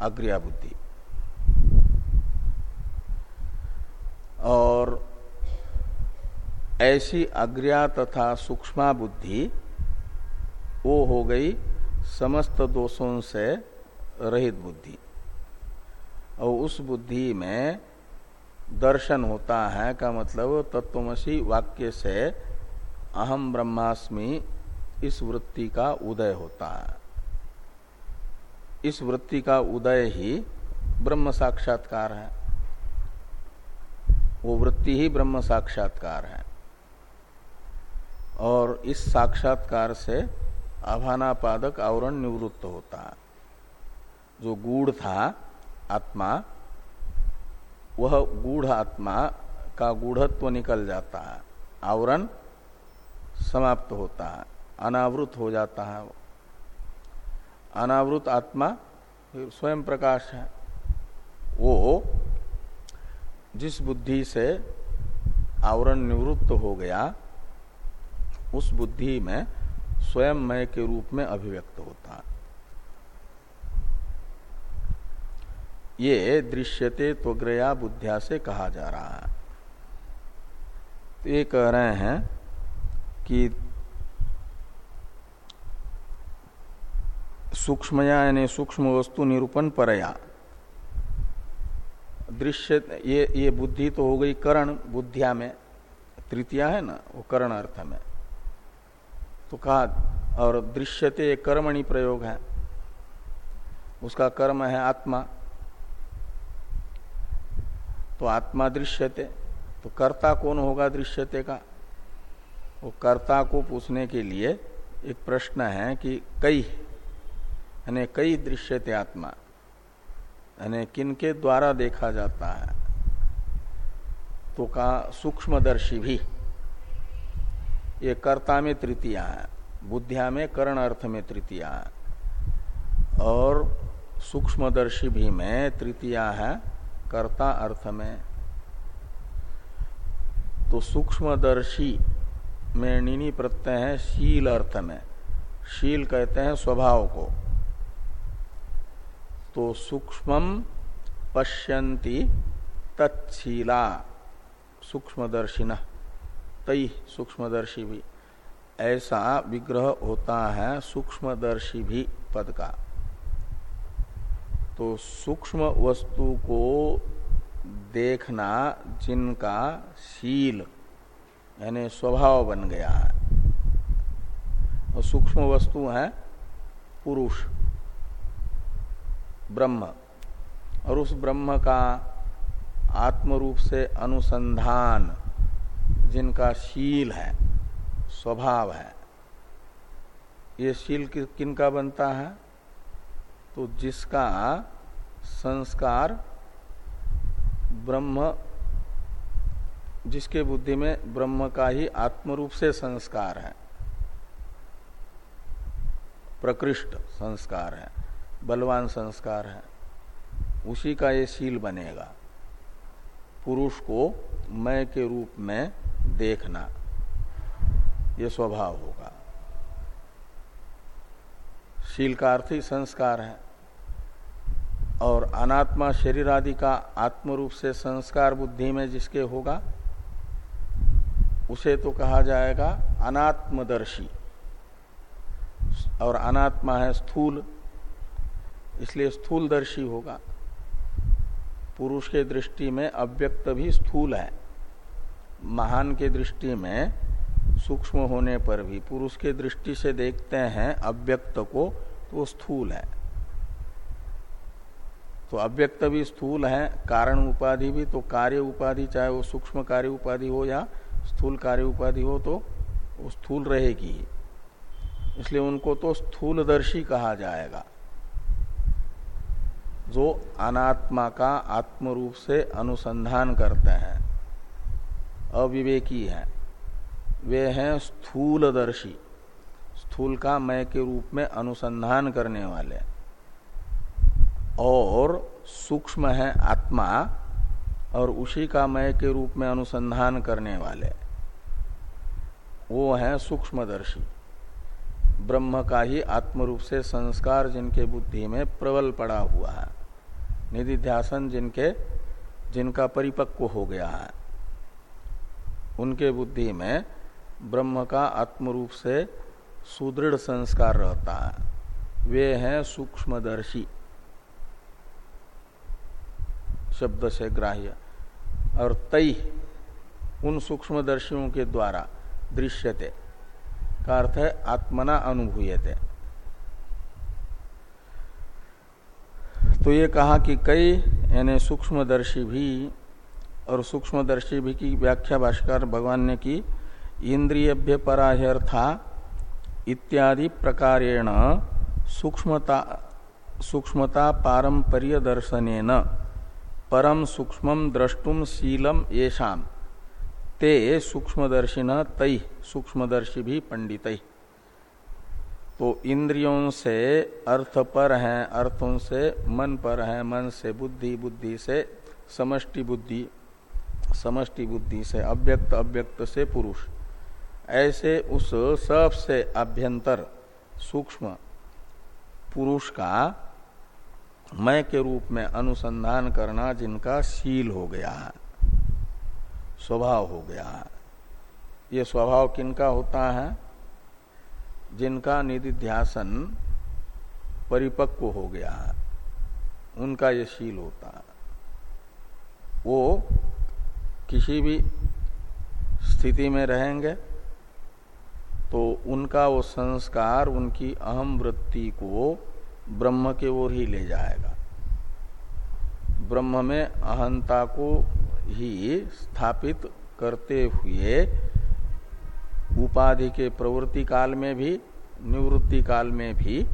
अग्रिया बुद्धि। और ऐसी अग्रिया तथा सूक्ष्मा बुद्धि वो हो गई समस्त दोषों से रहित बुद्धि। और उस बुद्धि में दर्शन होता है का मतलब तत्वमसी वाक्य से अहम ब्रह्मास्मि इस वृत्ति का उदय होता है। इस वृत्ति का उदय ही ब्रह्म साक्षात्कार है। वो वृत्ति ही ब्रह्म साक्षात्कार है। और इस साक्षात्कार से आभानापादक आवरण निवृत्त होता है। जो गूढ़ था, आत्मा वह गूढ़ आत्मा का गूढ़त्व निकल जाता है, आवरण समाप्त होता है, अनावृत हो जाता है। अनावृत आत्मा स्वयं प्रकाश है। वो जिस बुद्धि से आवरण निवृत्त हो गया, उस बुद्धि में स्वयं मय के रूप में अभिव्यक्त होता है। ये दृश्यते त्वग्रया बुद्धिया से कहा जा रहा है। तो ये कह रहे हैं कि सूक्ष्मया यानी सूक्ष्म वस्तु निरूपण परया। दृश्य ये ये बुद्धि तो हो गई करण बुद्धिया में। तृतीया है ना, वो करण अर्थ में। तो कहा, और दृश्यते कर्मणि प्रयोग है। उसका कर्म है आत्मा। तो आत्मा दृश्यते तो कर्ता कौन होगा दृश्यते का? वो कर्ता को पूछने के लिए एक प्रश्न है कि कई, यानी कई दृश्यते आत्मा, यानी किन के द्वारा देखा जाता है? तो का सूक्ष्मदर्शी भी। ये कर्ता में तृतीया है, बुद्धिया में करण अर्थ में तृतीया है, और सूक्ष्मदर्शी भी में तृतीया है कर्ता अर्थ में तो सूक्ष्मदर्शी में नीनी प्रत्यय है शील अर्थ में। शील कहते हैं स्वभाव को। तो सूक्ष्म पश्यंती तत्शीला सूक्ष्मदर्शिन तई सूक्ष्मदर्शी भी। ऐसा विग्रह होता है सूक्ष्मदर्शी भी पद का। तो सूक्ष्म वस्तु को देखना जिनका शील, यानी स्वभाव बन गया है। और सूक्ष्म वस्तु है पुरुष, ब्रह्म। और उस ब्रह्म का आत्म रूप से अनुसंधान जिनका शील है, स्वभाव है, ये शील किन का बनता है? तो जिसका संस्कार ब्रह्म, जिसके बुद्धि में ब्रह्म का ही आत्म रूप से संस्कार है, प्रकृष्ट संस्कार है, बलवान संस्कार है, उसी का ये शील बनेगा। पुरुष को मैं के रूप में देखना, ये स्वभाव होगा। शील का अर्थ ही संस्कार है। और अनात्मा शरीर आदि का आत्म रूप से संस्कार बुद्धि में जिसके होगा, उसे तो कहा जाएगा अनात्मदर्शी। और अनात्मा है स्थूल, इसलिए स्थूलदर्शी होगा। पुरुष के दृष्टि में अव्यक्त भी स्थूल है। महान के दृष्टि में सूक्ष्म होने पर भी पुरुष के दृष्टि से देखते हैं अव्यक्त को तो स्थूल है। तो अव्यक्त भी स्थूल है, कारण उपाधि भी तो कार्य उपाधि चाहे वो सूक्ष्म कार्य उपाधि हो या स्थूल कार्य उपाधि हो तो वो स्थूल रहेगी। इसलिए उनको तो स्थूलदर्शी कहा जाएगा। जो अनात्मा का आत्म रूप से अनुसंधान करते हैं, अविवेकी है, वे हैं स्थूलदर्शी। स्थूल का मय के रूप में अनुसंधान करने वाले। और सूक्ष्म है आत्मा और उसी का मय के रूप में अनुसंधान करने वाले। वो है सूक्ष्मदर्शी। ब्रह्म का ही आत्म रूप से संस्कार जिनके बुद्धि में प्रबल पड़ा हुआ है। निधिध्यासन जिनके, जिनका परिपक्व हो गया है। उनके बुद्धि में ब्रह्म का आत्म रूप से सुदृढ़ संस्कार रहता है। वे हैं सूक्ष्मदर्शी। शब्द से ग्राह्य। और तई उन सूक्ष्मदर्शियों के द्वारा दृश्यते। का अर्थ है आत्मना अनुभूयते। तो ये कहा कि कई, यानी सूक्ष्मदर्शी भी और सूक्ष्मदर्शी भी की व्याख्या भाष्कर भगवान ने की इंद्रियभ्य पराह्यर्था इत्यादि प्रकारेण सूक्ष्मता सूक्ष्मता पारंपर्य दर्शन परम सूक्ष्म द्रष्टुम शीलम येषाम। ते सूक्ष्मदर्शिन तय सूक्ष्मदर्शी भी पंडित। तो इंद्रियों से अर्थ पर है, अर्थों से मन पर है, मन से बुद्धि बुद्धि से समष्टि बुद्धि समष्टि बुद्धि से अव्यक्त अव्यक्त से पुरुष। ऐसे उस सबसे अभ्यंतर सूक्ष्म पुरुष का मय के रूप में अनुसंधान करना जिनका शील हो गया है, स्वभाव हो गया है। ये स्वभाव किनका होता है? जिनका निधिध्यासन परिपक्व हो गया है, उनका ये शील होता है। वो किसी भी स्थिति में रहेंगे तो उनका वो संस्कार, उनकी अहम वृत्ति को ब्रह्म के ओर ही ले जाएगा। ब्रह्म में अहंता को ही स्थापित करते हुए उपाधि के प्रवृत्ति काल में भी, निवृत्ति काल में भी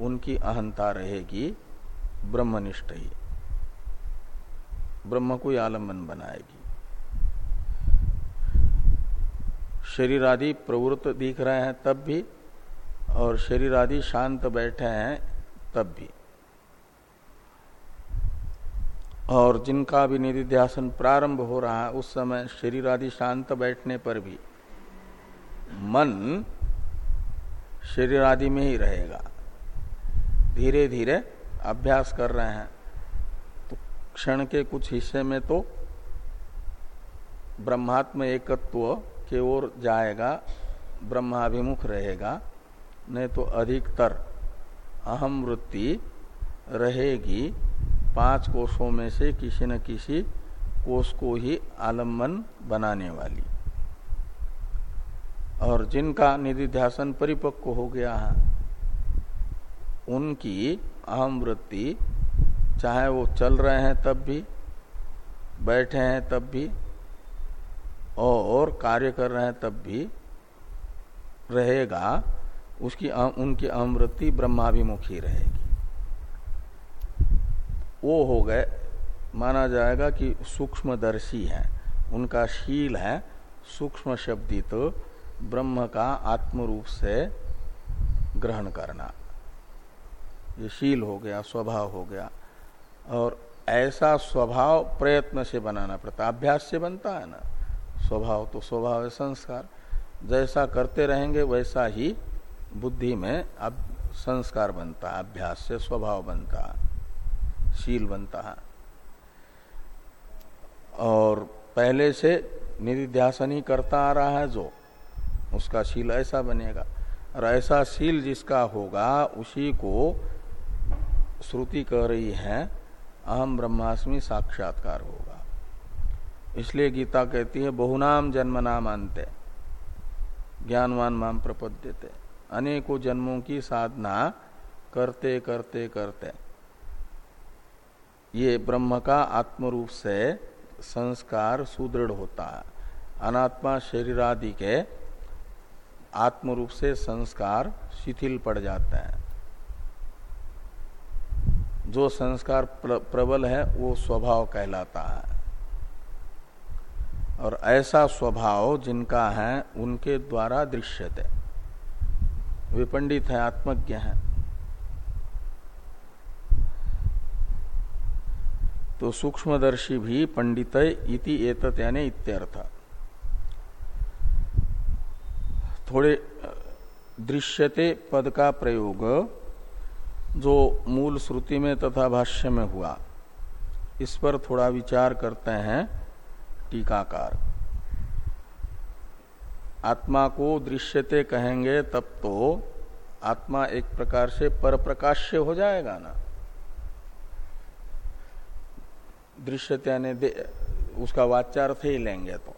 उनकी अहंता रहेगी, ब्रह्मनिष्ठ ही। ब्रह्म को आलंबन बनाएगी। शरीर आदि प्रवृत्त दिख रहे हैं तब भी और शरीर आदि शांत बैठे हैं, तब भी। और जिनका भी निधिध्यासन प्रारंभ हो रहा है, उस समय शरीर आदि शांत बैठने पर भी मन शरीर आदि में ही रहेगा। धीरे धीरे अभ्यास कर रहे हैं। तो क्षण के कुछ हिस्से में तो ब्रह्मात्म एकत्व के ओर जाएगा, ब्रह्माभिमुख रहेगा। नहीं तो अधिकतर अहम वृत्ति रहेगी। पाँच कोषों में से किसी न किसी कोष को ही आलंबन बनाने वाली। और जिनका निधिध्यासन परिपक्व हो गया है, उनकी अहम वृत्ति, चाहे वो चल रहे हैं तब भी, बैठे हैं तब भी, और कार्य कर रहे हैं तब भी, रहेगा। उसकी उनकी अहम वृत्ति ब्रह्माभिमुखी रहेगी। वो हो गए, माना जाएगा कि सूक्ष्मदर्शी है, उनका शील है सूक्ष्म शब्दित तो ब्रह्म का आत्म रूप से ग्रहण करना। ये शील हो गया, स्वभाव हो गया, और ऐसा स्वभाव प्रयत्न से बनाना पड़ता, अभ्यास से बनता है ना। स्वभाव तो स्वभाव है, संस्कार। जैसा करते रहेंगे, वैसा ही बुद्धि में अब संस्कार बनता है अभ्यास से स्वभाव बनता है शील बनता। है और पहले से निधिध्यासन ही करता आ रहा है जो, उसका शील ऐसा बनेगा। और ऐसा शील जिसका होगा, उसी को श्रुति कह रही है, अहम ब्रह्मास्मि साक्षात्कार होगा। इसलिए गीता कहती है, बहुनाम जन्म नाम अंत्य ज्ञानवान माम प्रपद्यते। अनेकों जन्मों की साधना करते करते करते। ये ब्रह्म का आत्म रूप से संस्कार सुदृढ़ होता है। अनात्मा शरीर आदि के आत्म रूप से संस्कार शिथिल पड़ जाते हैं। जो संस्कार प्रबल है, वो स्वभाव कहलाता है। और ऐसा स्वभाव जिनका है, उनके द्वारा दृश्यते। वे पंडित है, आत्मज्ञ है। तो सूक्ष्मदर्शी भी पंडित इति एतत यानी इत्यर्थ। थोड़े, दृश्यते पद का प्रयोग जो मूल श्रुति में तथा भाष्य में हुआ, इस पर थोड़ा विचार करते हैं टीकाकार। आत्मा को दृश्यते कहेंगे, तब तो आत्मा एक प्रकार से पर प्रकाश्य हो जाएगा ना। दृश्यते यानी उसका वाच्यार्थ ही लेंगे तो।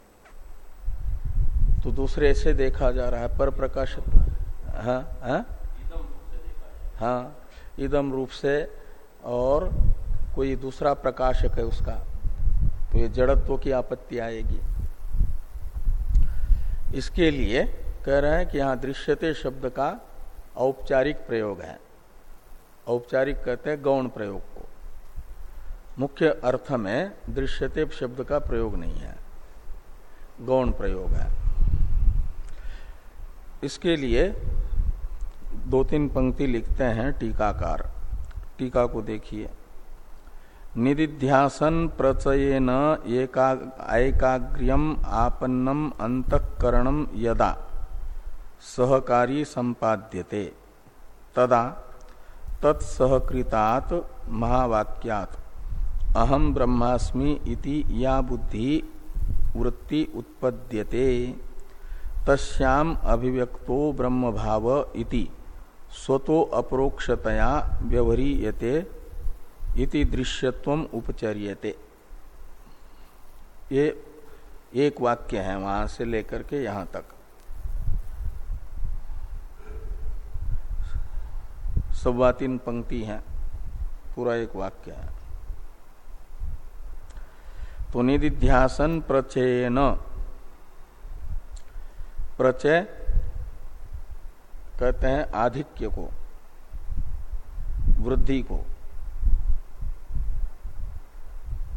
तो दूसरे से देखा जा रहा है पर प्रकाश हाँ हाँ? हाँ इदम रूप से और कोई दूसरा प्रकाशक है उसका। तो ये जड़त्व की आपत्ति आएगी। इसके लिए कह रहे हैं कि यहाँ दृश्यते शब्द का औपचारिक प्रयोग है। औपचारिक कहते हैं गौण प्रयोग को। मुख्य अर्थ में दृश्यते शब्द का प्रयोग नहीं है। गौण प्रयोग है। इसके लिए दो तीन पंक्ति लिखते हैं टीकाकार। टीका को देखिए। निदिध्यासन प्रचयन एकाग्र्यम आपन्नम अंतकरणम यदा सहकारी संपाद्यते तदा तत्सहकृतात महावाक्यात अहम ब्रह्मास्मि इति या बुद्धि वृत्ति उत्पद्यते तस्याम अभिव्यक्तो ब्रह्म भाव इति स्वतो अपरोक्षतया व्यवहारीयते इति दृश्यत्व उपचर्यते। ये एक वाक्य है वहाँ से लेकर के यहाँ तक। सवा तीन पंक्ति है, पूरा एक वाक्य है। तो निधिध्यासन प्रचयन। प्रचय कहते हैं आधिक्य को, वृद्धि को।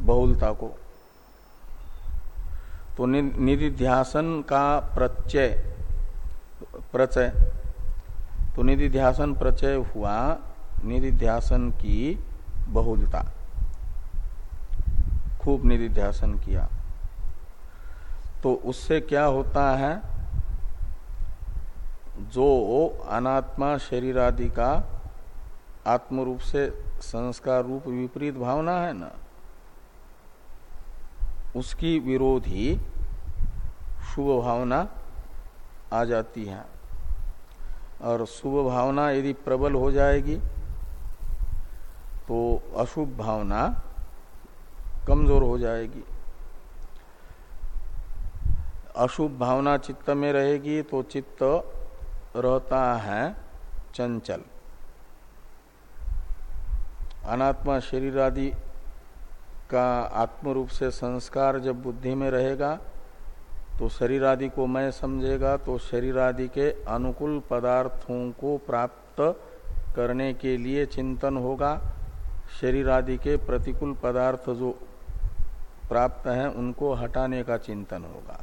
बहुलता को तो निधिध्यासन का प्रत्यय, प्रचय। तो निधिध्यासन प्रचय हुआ निधिध्यासन की बहुलता। खूब निधिध्यासन किया। तो उससे क्या होता है? जो अनात्मा शरीर आदि का आत्म रूप से संस्कार रूप विपरीत भावना है ना उसकी विरोधी शुभ भावना आ जाती है। और शुभ भावना यदि प्रबल हो जाएगी तो अशुभ भावना कमज़ोर हो जाएगी। अशुभ भावना चित्त में रहेगी तो चित्त रहता है चंचल। अनात्मा शरीर आदि का आत्म रूप से संस्कार जब बुद्धि में रहेगा तो शरीर आदि को मैं समझेगा तो शरीर आदि के अनुकूल पदार्थों को प्राप्त करने के लिए चिंतन होगा। शरीर आदि के प्रतिकूल पदार्थ जो प्राप्त हैं, उनको हटाने का चिंतन होगा।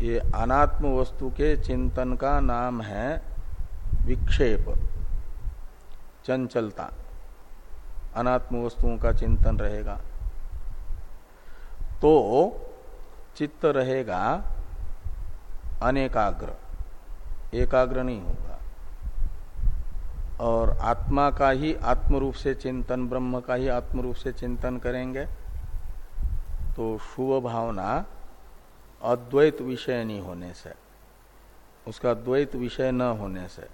ये अनात्म वस्तु के चिंतन का नाम है विक्षेप, चंचलता। अनात्म वस्तुओं का चिंतन रहेगा। तो चित्त रहेगा अनेकाग्र। एकाग्र नहीं होगा। और आत्मा का ही आत्म रूप से चिंतन, ब्रह्म का ही आत्म रूप से चिंतन करेंगे तो शुभ भावना अद्वैत विषय नहीं होने से, उसका द्वैत विषय न होने से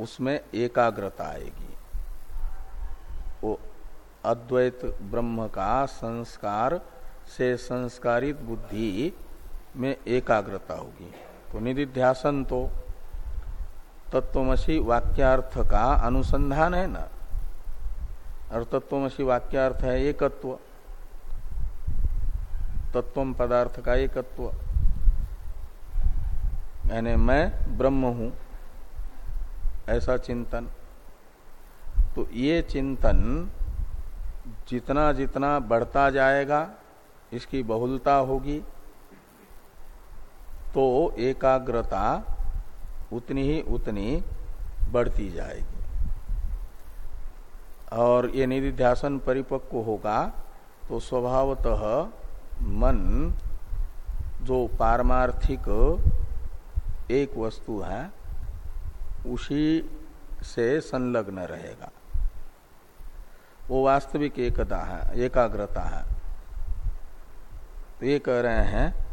उसमें एकाग्रता आएगी। अद्वैत ब्रह्म का संस्कार से संस्कारित बुद्धि में एकाग्रता होगी। तो निधिध्यासन तो तत्वमसी वाक्यार्थ का अनुसंधान है ना? और तत्वमसी वाक्यार्थ है एकत्व। तत्व पदार्थ का एकत्व। यानी मैं ब्रह्म हूँ, ऐसा चिंतन। तो ये चिंतन जितना जितना बढ़ता जाएगा, इसकी बहुलता होगी। तो एकाग्रता उतनी ही उतनी बढ़ती जाएगी। और ये निधिध्यासन परिपक्व होगा तो स्वभावतः मन जो पारमार्थिक एक वस्तु है, उसी से संलग्न रहेगा। वो वास्तविक एकता है, एकाग्रता है। तो ये कह रहे हैं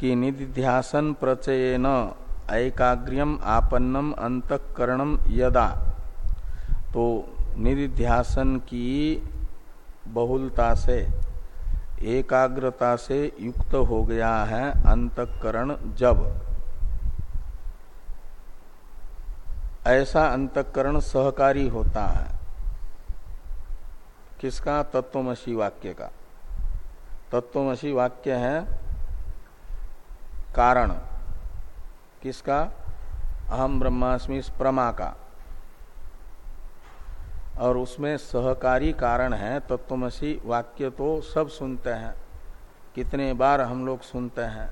कि निधिध्यासन प्रचयन ऐकाग्र्यम आपन्नम अंतकरणम यदा। तो निधिध्यासन की बहुलता से, एकाग्रता से युक्त हो गया है अंतकरण जब। ऐसा अंतकरण सहकारी होता है। किसका? तत्वमसी वाक्य का। तत्वमसी वाक्य है कारण। किसका? अहम ब्रह्मास्मि प्रमा का। और उसमें सहकारी कारण है, तत्वमसी वाक्य तो सब सुनते हैं। कितने बार हम लोग सुनते हैं।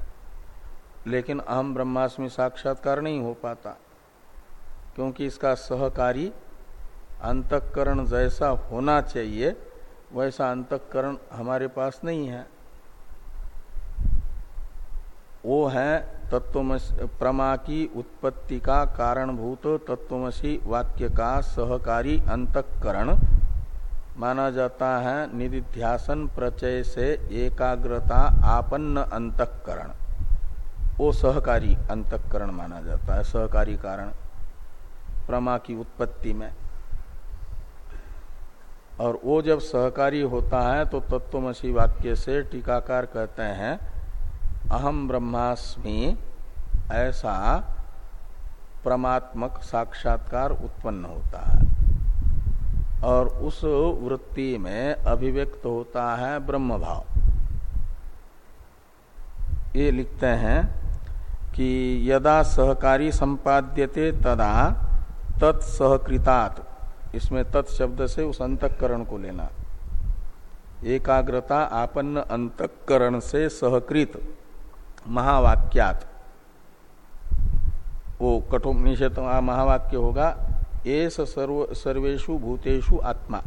लेकिन अहम ब्रह्मास्मि साक्षात्कार नहीं हो पाता, क्योंकि इसका सहकारी अंतकरण जैसा होना चाहिए, वैसा अंतकरण हमारे पास नहीं है। वो है तत्वमस, प्रमा की उत्पत्ति का कारणभूत तत्वमसी वाक्य का सहकारी अंतकरण। माना जाता है निधिध्यासन प्रचय से एकाग्रता आपन्न अंतकरण। वो सहकारी अंतकरण माना जाता है, सहकारी कारण। प्रमा की उत्पत्ति में। और वो जब सहकारी होता है तो तत्वमसी वाक्य से टीकाकार कहते हैं अहम ब्रह्मास्मि, ऐसा परमात्मक साक्षात्कार उत्पन्न होता है। और उस वृत्ति में अभिव्यक्त होता है ब्रह्म भाव ये लिखते हैं कि यदा सहकारी संपाद्यते तदा तत्सहकृतात इसमें तत्शब्द से उस अंतकरण को लेना। एकाग्रता आपन्न अंतकरण से सहकृत महावाक्यात। वो कठोपनिषद महावाक्य होगा, एस सर्व सर्वेशु भूतेषु आत्मा।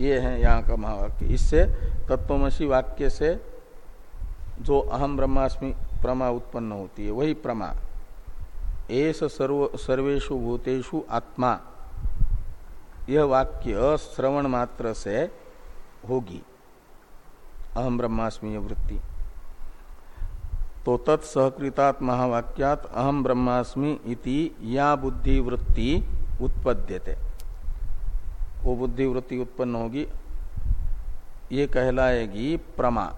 ये है यहाँ का महावाक्य। इससे तत्वमसी वाक्य से जो अहम ब्रह्मास्मि प्रमा उत्पन्न होती है, वही प्रमा। एस सर्व सर्वेशु भूतेषु आत्मा। यह वाक्य श्रवण मात्र से होगी। अहम ब्रह्मास्मि वृत्ति। तो तत्सहकृतात महावाक्यात अहम ब्रह्मास्मि इति या बुद्धि वृत्ति उत्पद्यते। वो बुद्धि वृत्ति उत्पन्न होगी, ये कहलाएगी प्रमा।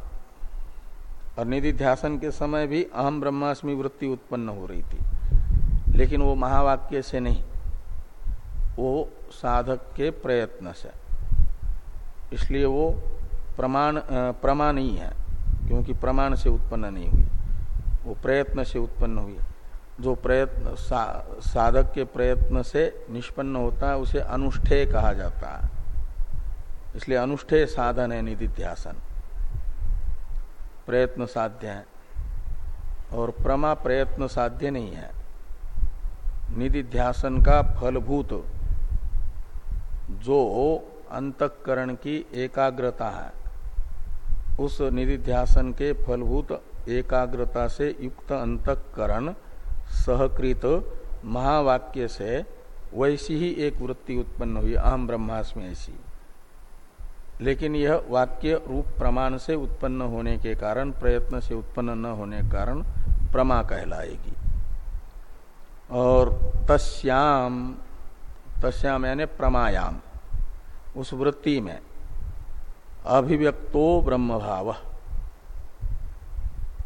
और निधि ध्यासन के समय भी अहम ब्रह्मास्मि वृत्ति उत्पन्न हो रही थी। लेकिन वो महावाक्य से नहीं। वो साधक के प्रयत्न से। इसलिए वो प्रमाण प्रमा नहीं है क्योंकि प्रमाण से उत्पन्न नहीं हुई। वो प्रयत्न से उत्पन्न हुई। जो प्रयत्न सा, साधक के प्रयत्न से निष्पन्न होता है उसे अनुष्ठेय कहा जाता है। इसलिए अनुष्ठेय साधन है निधिध्यासन प्रयत्न साध्य है। और प्रमा प्रयत्न साध्य नहीं है। निधिध्यासन का फलभूत जो अंतकरण की एकाग्रता है, उस निधिध्यासन के फलभूत एकाग्रता से युक्त अंतकरण सहकृत महावाक्य से वैसी ही एक वृत्ति उत्पन्न हुई अहम ब्रह्मास्मि ऐसी। लेकिन यह वाक्य रूप प्रमाण से उत्पन्न होने के कारण, प्रयत्न से उत्पन्न न होने के कारण प्रमा कहलाएगी। और तस्याम तस्याम यानी प्रमायाम, उस वृत्ति में, अभिव्यक्तो ब्रह्म भाव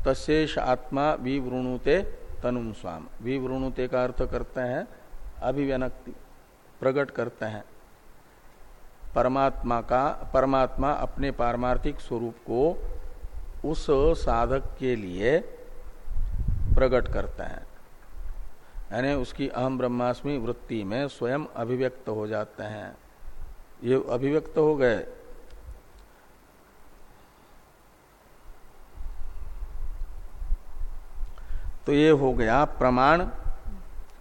तशेष आत्मा विवृणुते तनुम स्वाम। विवृणुते का अर्थ करते हैं, अभिव्यनक्ति, प्रकट करते हैं। परमात्मा का, परमात्मा अपने पारमार्थिक स्वरूप को उस साधक के लिए प्रकट करते हैं। यानी उसकी अहम ब्रह्मास्मि वृत्ति में स्वयं अभिव्यक्त हो जाते हैं। ये अभिव्यक्त हो गए। तो ये हो गया प्रमाण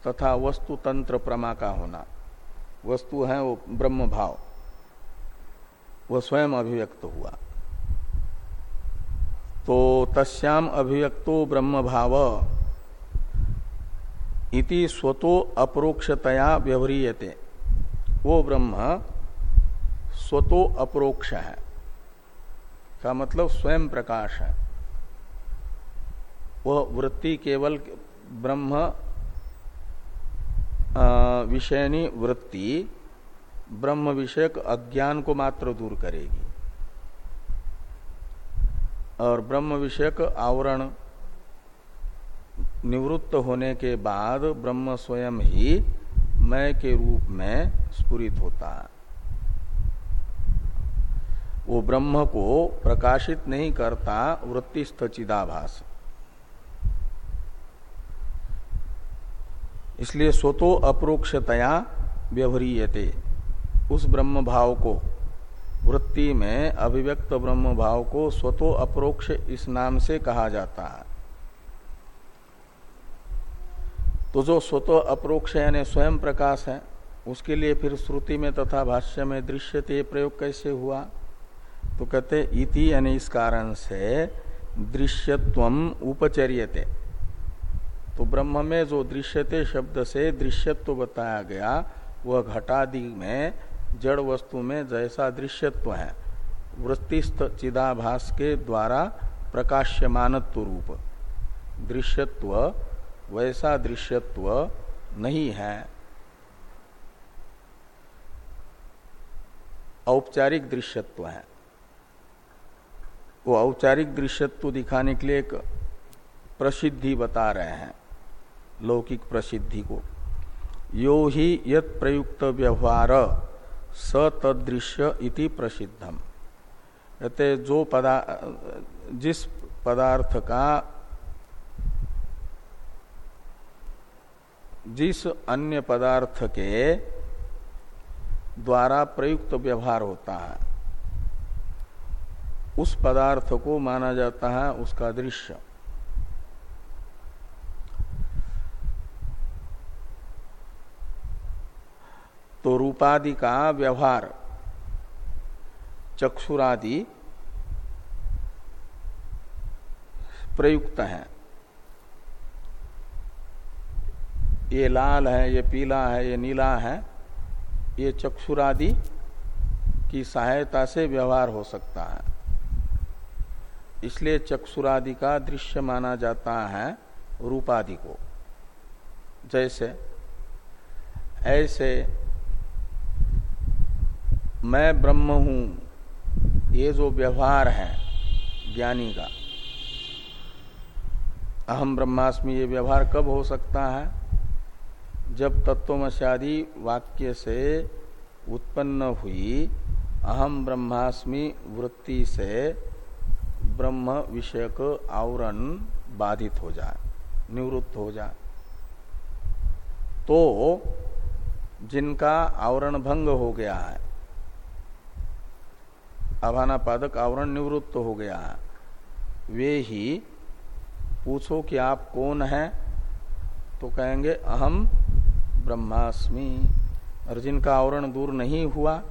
तथा वस्तु तंत्र प्रमा का होना। वस्तु है वो ब्रह्म भाव। वह स्वयं अभिव्यक्त हुआ। तो तस्याम अभिव्यक्तो ब्रह्म भाव। इति स्वतो अपरोक्षतया व्यवहारियते। वो ब्रह्म स्वतो अपरोक्ष है। का मतलब स्वयं प्रकाश है। वह वृत्ति केवल ब्रह्म विषयनी वृत्ति, ब्रह्म विषयक अज्ञान को मात्र दूर करेगी। और ब्रह्म विषयक आवरण निवृत्त होने के बाद ब्रह्म स्वयं ही मय के रूप में स्फुरित होता है। वो ब्रह्म को प्रकाशित नहीं करता, वृत्तिस्थ चिदाभास। इसलिए स्वतो अप्रोक्षतया व्यवहारियते। उस ब्रह्म भाव को, वृत्ति में अभिव्यक्त ब्रह्म भाव को स्वतो अप्रोक्ष इस नाम से कहा जाता है। तो जो स्वतः अप्रोक्ष यानी स्वयं प्रकाश है, उसके लिए फिर श्रुति में तथा भाष्य में दृश्यते प्रयोग कैसे हुआ? तो कहते, इति यानी इस कारण से दृश्यत्व उपचर्यते। तो ब्रह्म में जो दृश्यते शब्द से दृश्यत्व बताया गया, वह घटादि में, जड़ वस्तु में जैसा दृश्यत्व है। वृत्तिस्थ चिदाभास के द्वारा प्रकाश्यमानत्व रूप। दृश्यत्व वैसा दृश्यत्व नहीं है। औपचारिक दृश्यत्व है। वो औपचारिक दृश्यत्व दिखाने के लिए एक प्रसिद्धि बता रहे हैं, लौकिक प्रसिद्धि को। यो ही यत प्रयुक्त व्यवहार स तदृश्य इति प्रसिद्धम। कहते जो पदा, जिस पदार्थ का जिस अन्य पदार्थ के द्वारा प्रयुक्त व्यवहार होता है, उस पदार्थ को माना जाता है उसका दृश्य। तो रूपादि का व्यवहार, चक्षुरादि प्रयुक्त है। ये लाल है, ये पीला है, ये नीला है, ये चक्षुरादि की सहायता से व्यवहार हो सकता है। इसलिए चक्षुरादि का दृश्य माना जाता है रूपादि को। जैसे, ऐसे मैं ब्रह्म हूँ, ये जो व्यवहार है ज्ञानी का, अहम ब्रह्मास्मि, ये व्यवहार कब हो सकता है? जब तत्वमशादी वाक्य से उत्पन्न हुई अहम ब्रह्मास्मि वृत्ति से ब्रह्म विषयक आवरण बाधित हो जाए, निवृत्त हो जाए। तो जिनका आवरण भंग हो गया है पादक आवरण निवृत्त हो गया है, वे ही पूछो कि आप कौन हैं? तो कहेंगे अहम ब्रह्मास्मि। और जिनका आवरण दूर नहीं हुआ,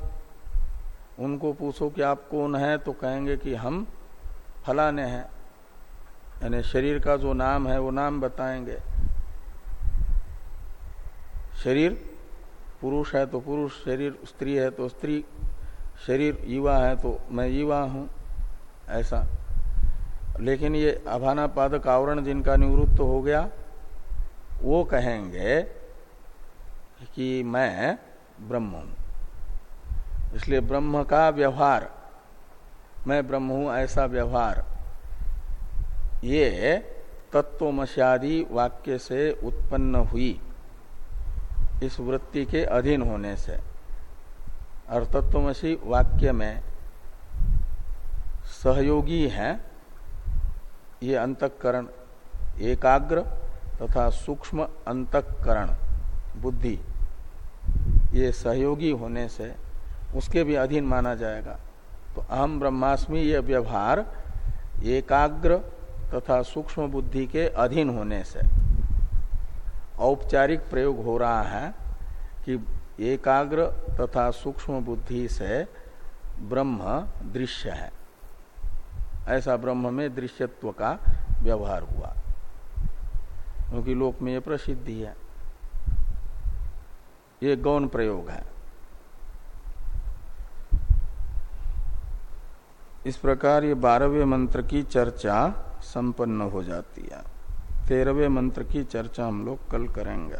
उनको पूछो कि आप कौन है? तो कहेंगे कि हम फलाने हैं। यानी शरीर का जो नाम है, वो नाम बताएँगे। शरीर पुरुष है तो पुरुष, शरीर स्त्री है तो स्त्री, शरीर युवा है तो मैं युवा हूँ, ऐसा। लेकिन ये अभाना पादक आवरण जिनका निवृत्त हो गया, वो कहेंगे कि मैं ब्रह्म हूँ। इसलिए ब्रह्म का व्यवहार, मैं ब्रह्म हूँ ऐसा व्यवहार। ये तत्वमशादी वाक्य से उत्पन्न हुई इस वृत्ति के अधीन होने से। और तत्वमसी वाक्य में सहयोगी है ये अंतकरण, एकाग्र तथा सूक्ष्म अंतकरण। बुद्धि, ये सहयोगी होने से उसके भी अधीन माना जाएगा। तो अहम ब्रह्मास्मि ये व्यवहार एकाग्र तथा सूक्ष्म बुद्धि के अधीन होने से। औपचारिक प्रयोग हो रहा है कि एकाग्र तथा सूक्ष्म बुद्धि से ब्रह्म दृश्य है। ऐसा ब्रह्म में दृश्यत्व का व्यवहार हुआ। क्योंकि लोक में ये प्रसिद्धि है। ये गौण प्रयोग है। इस प्रकार ये बारहवें मंत्र की चर्चा संपन्न हो जाती है। तेरहवें मंत्र की चर्चा हम लोग कल करेंगे।